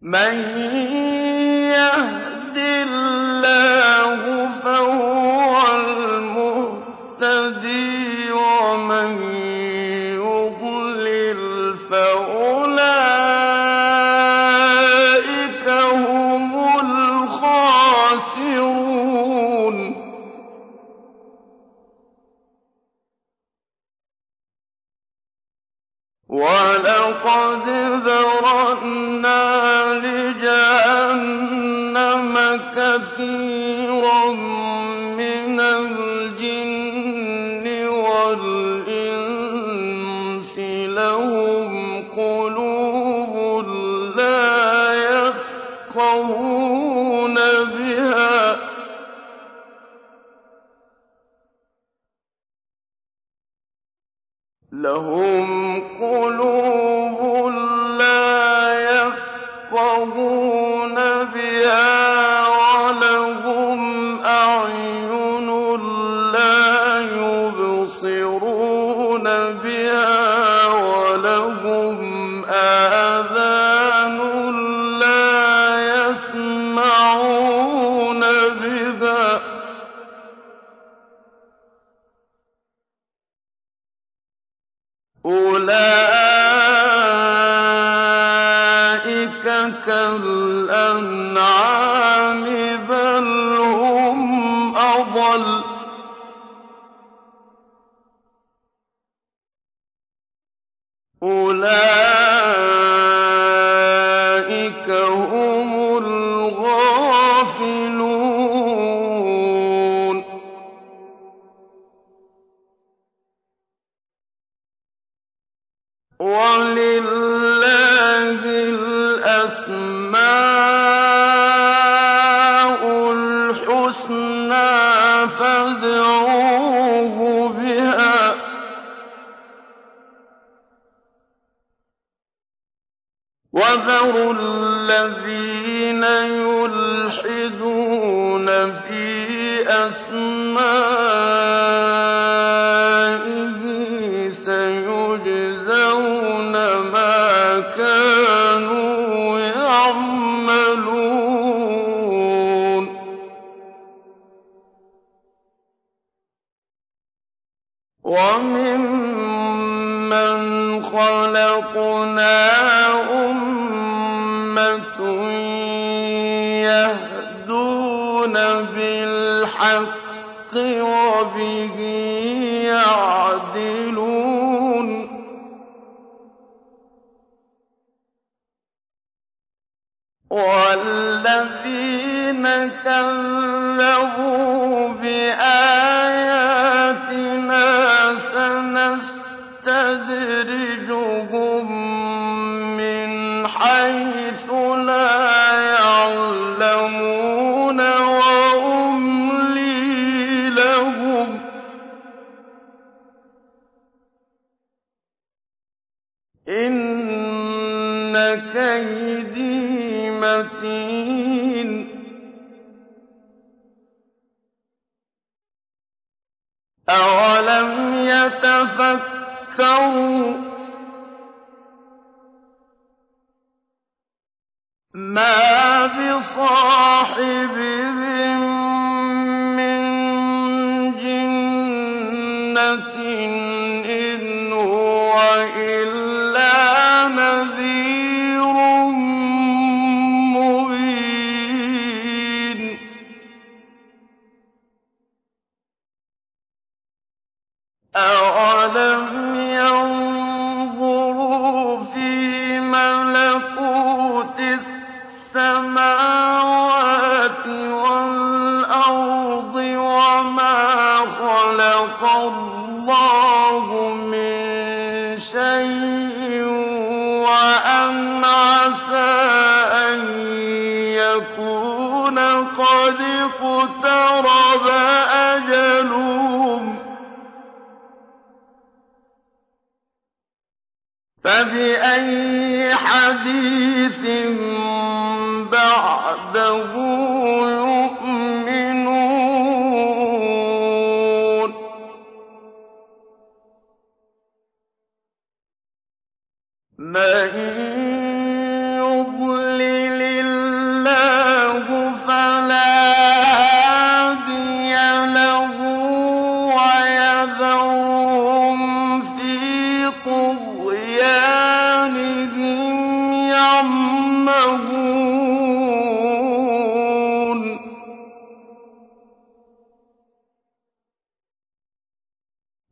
مَن يَهْدِ اللَّهُ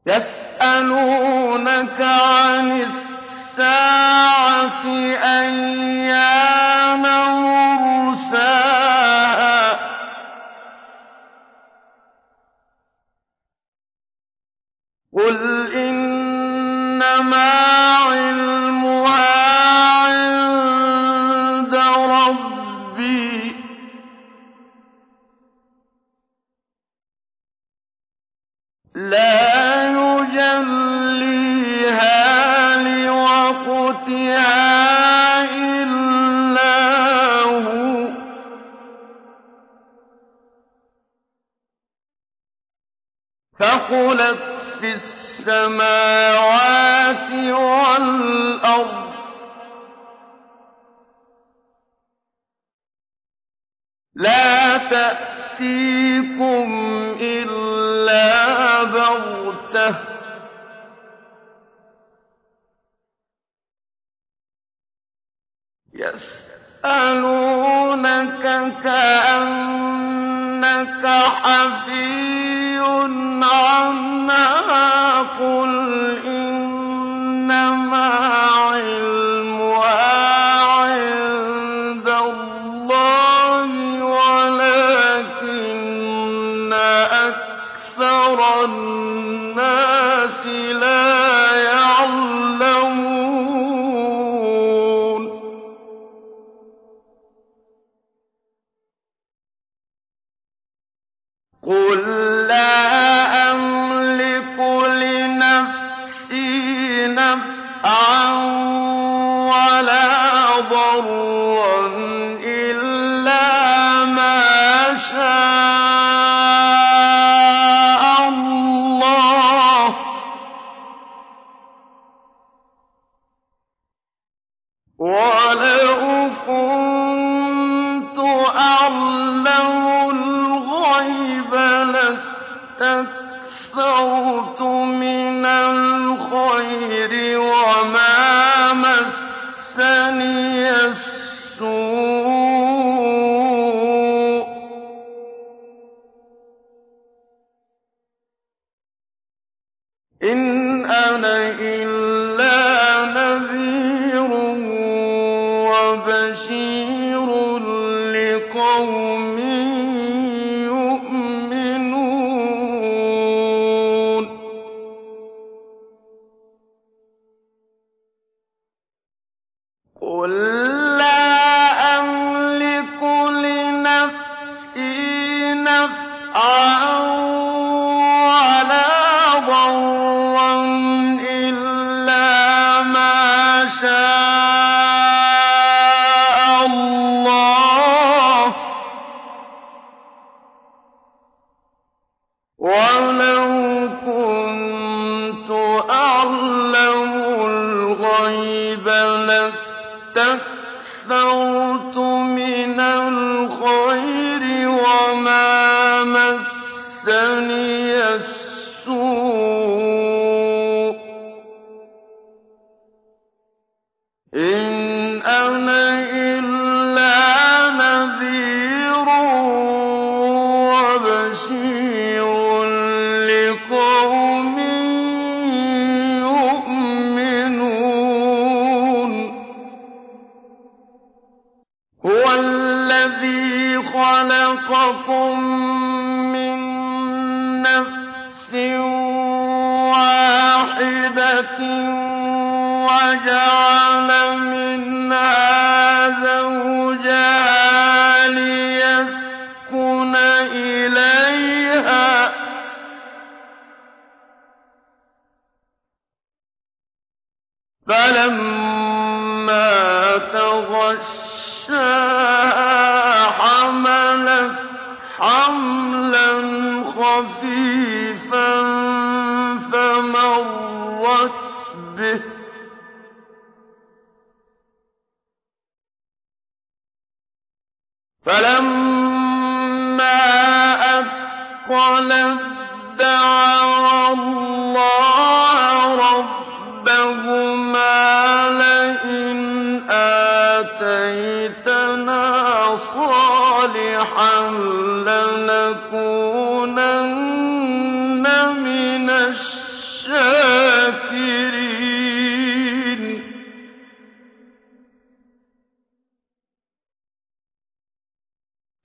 يَسْأَلُونَكَ عَنِ السَّاعَةِ أَيَّانَ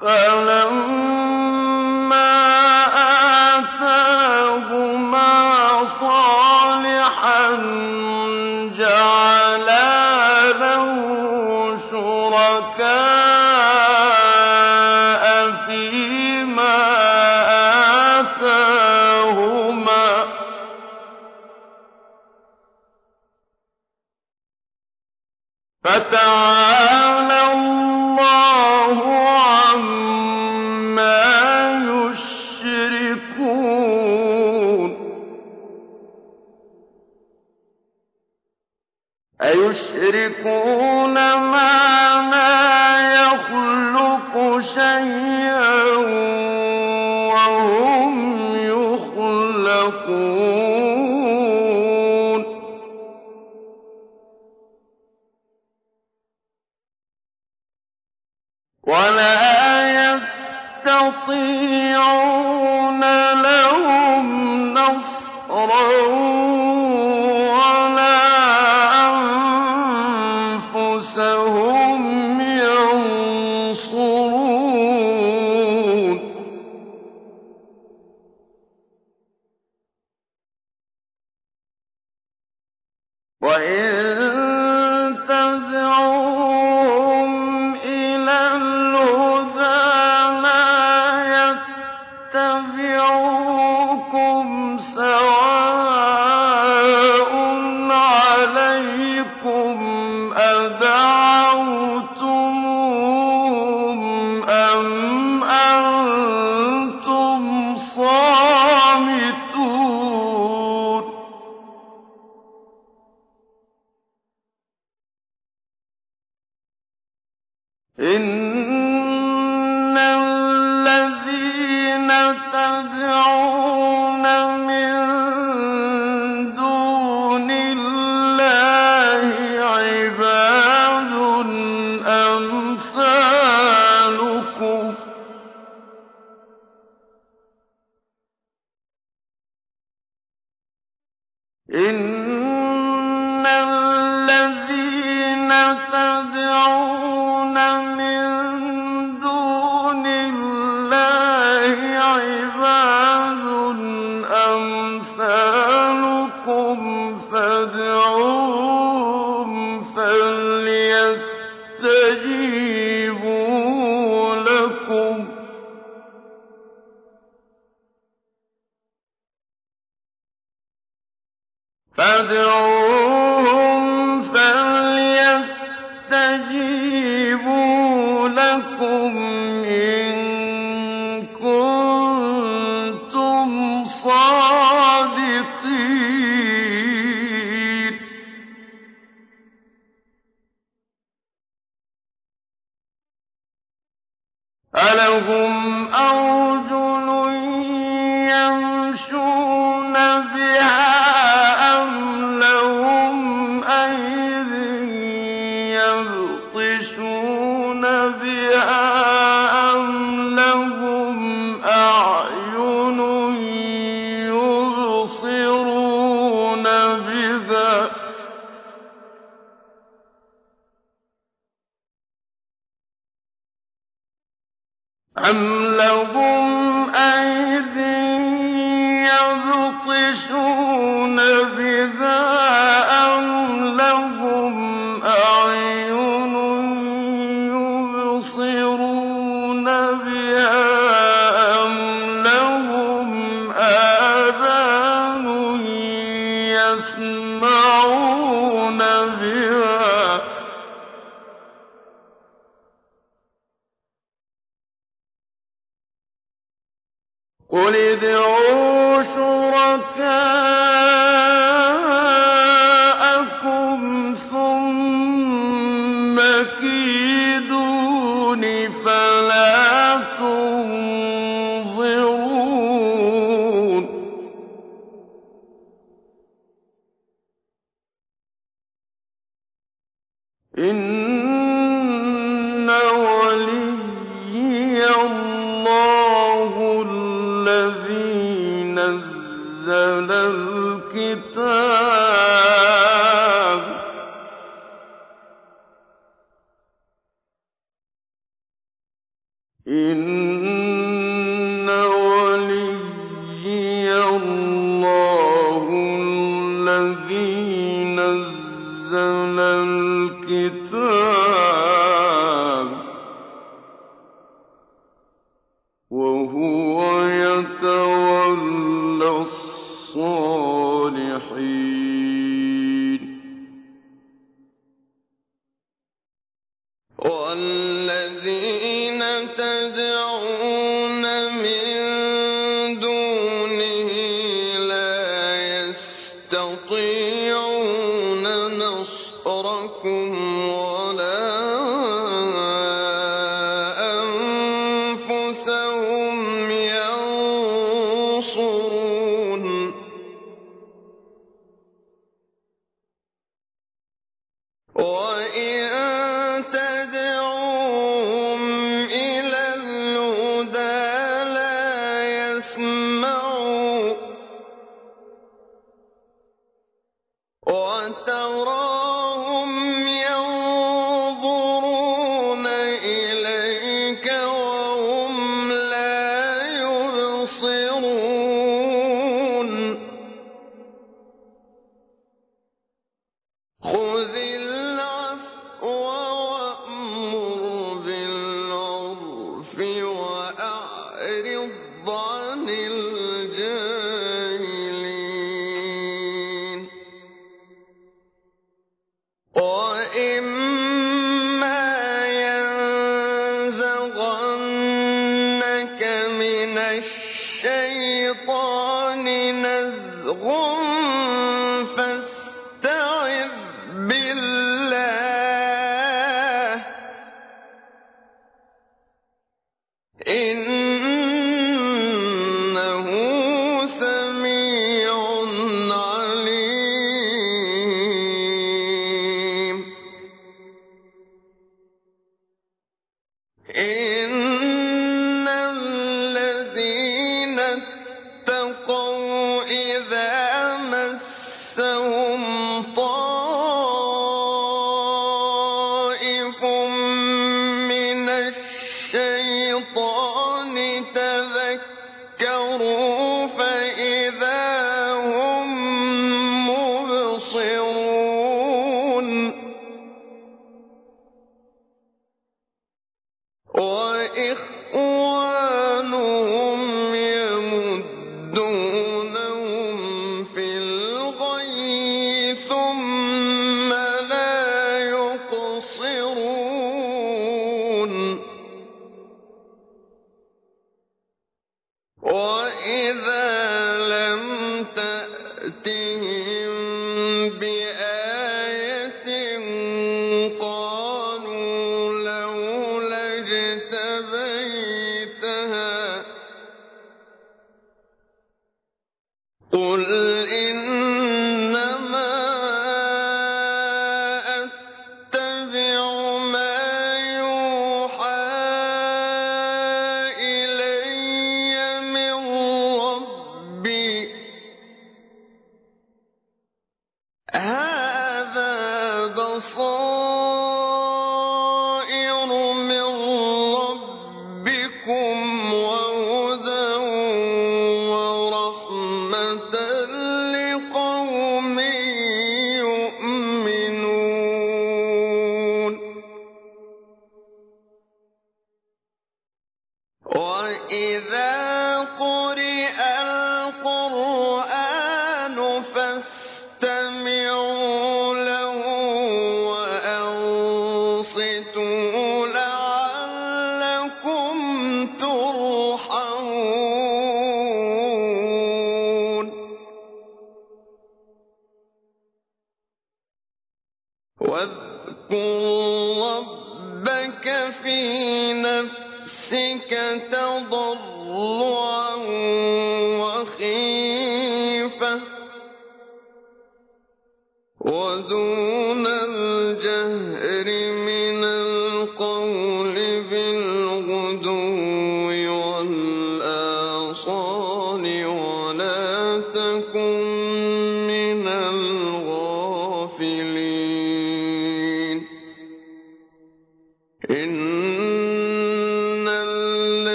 فَلَا الْكِتَابِ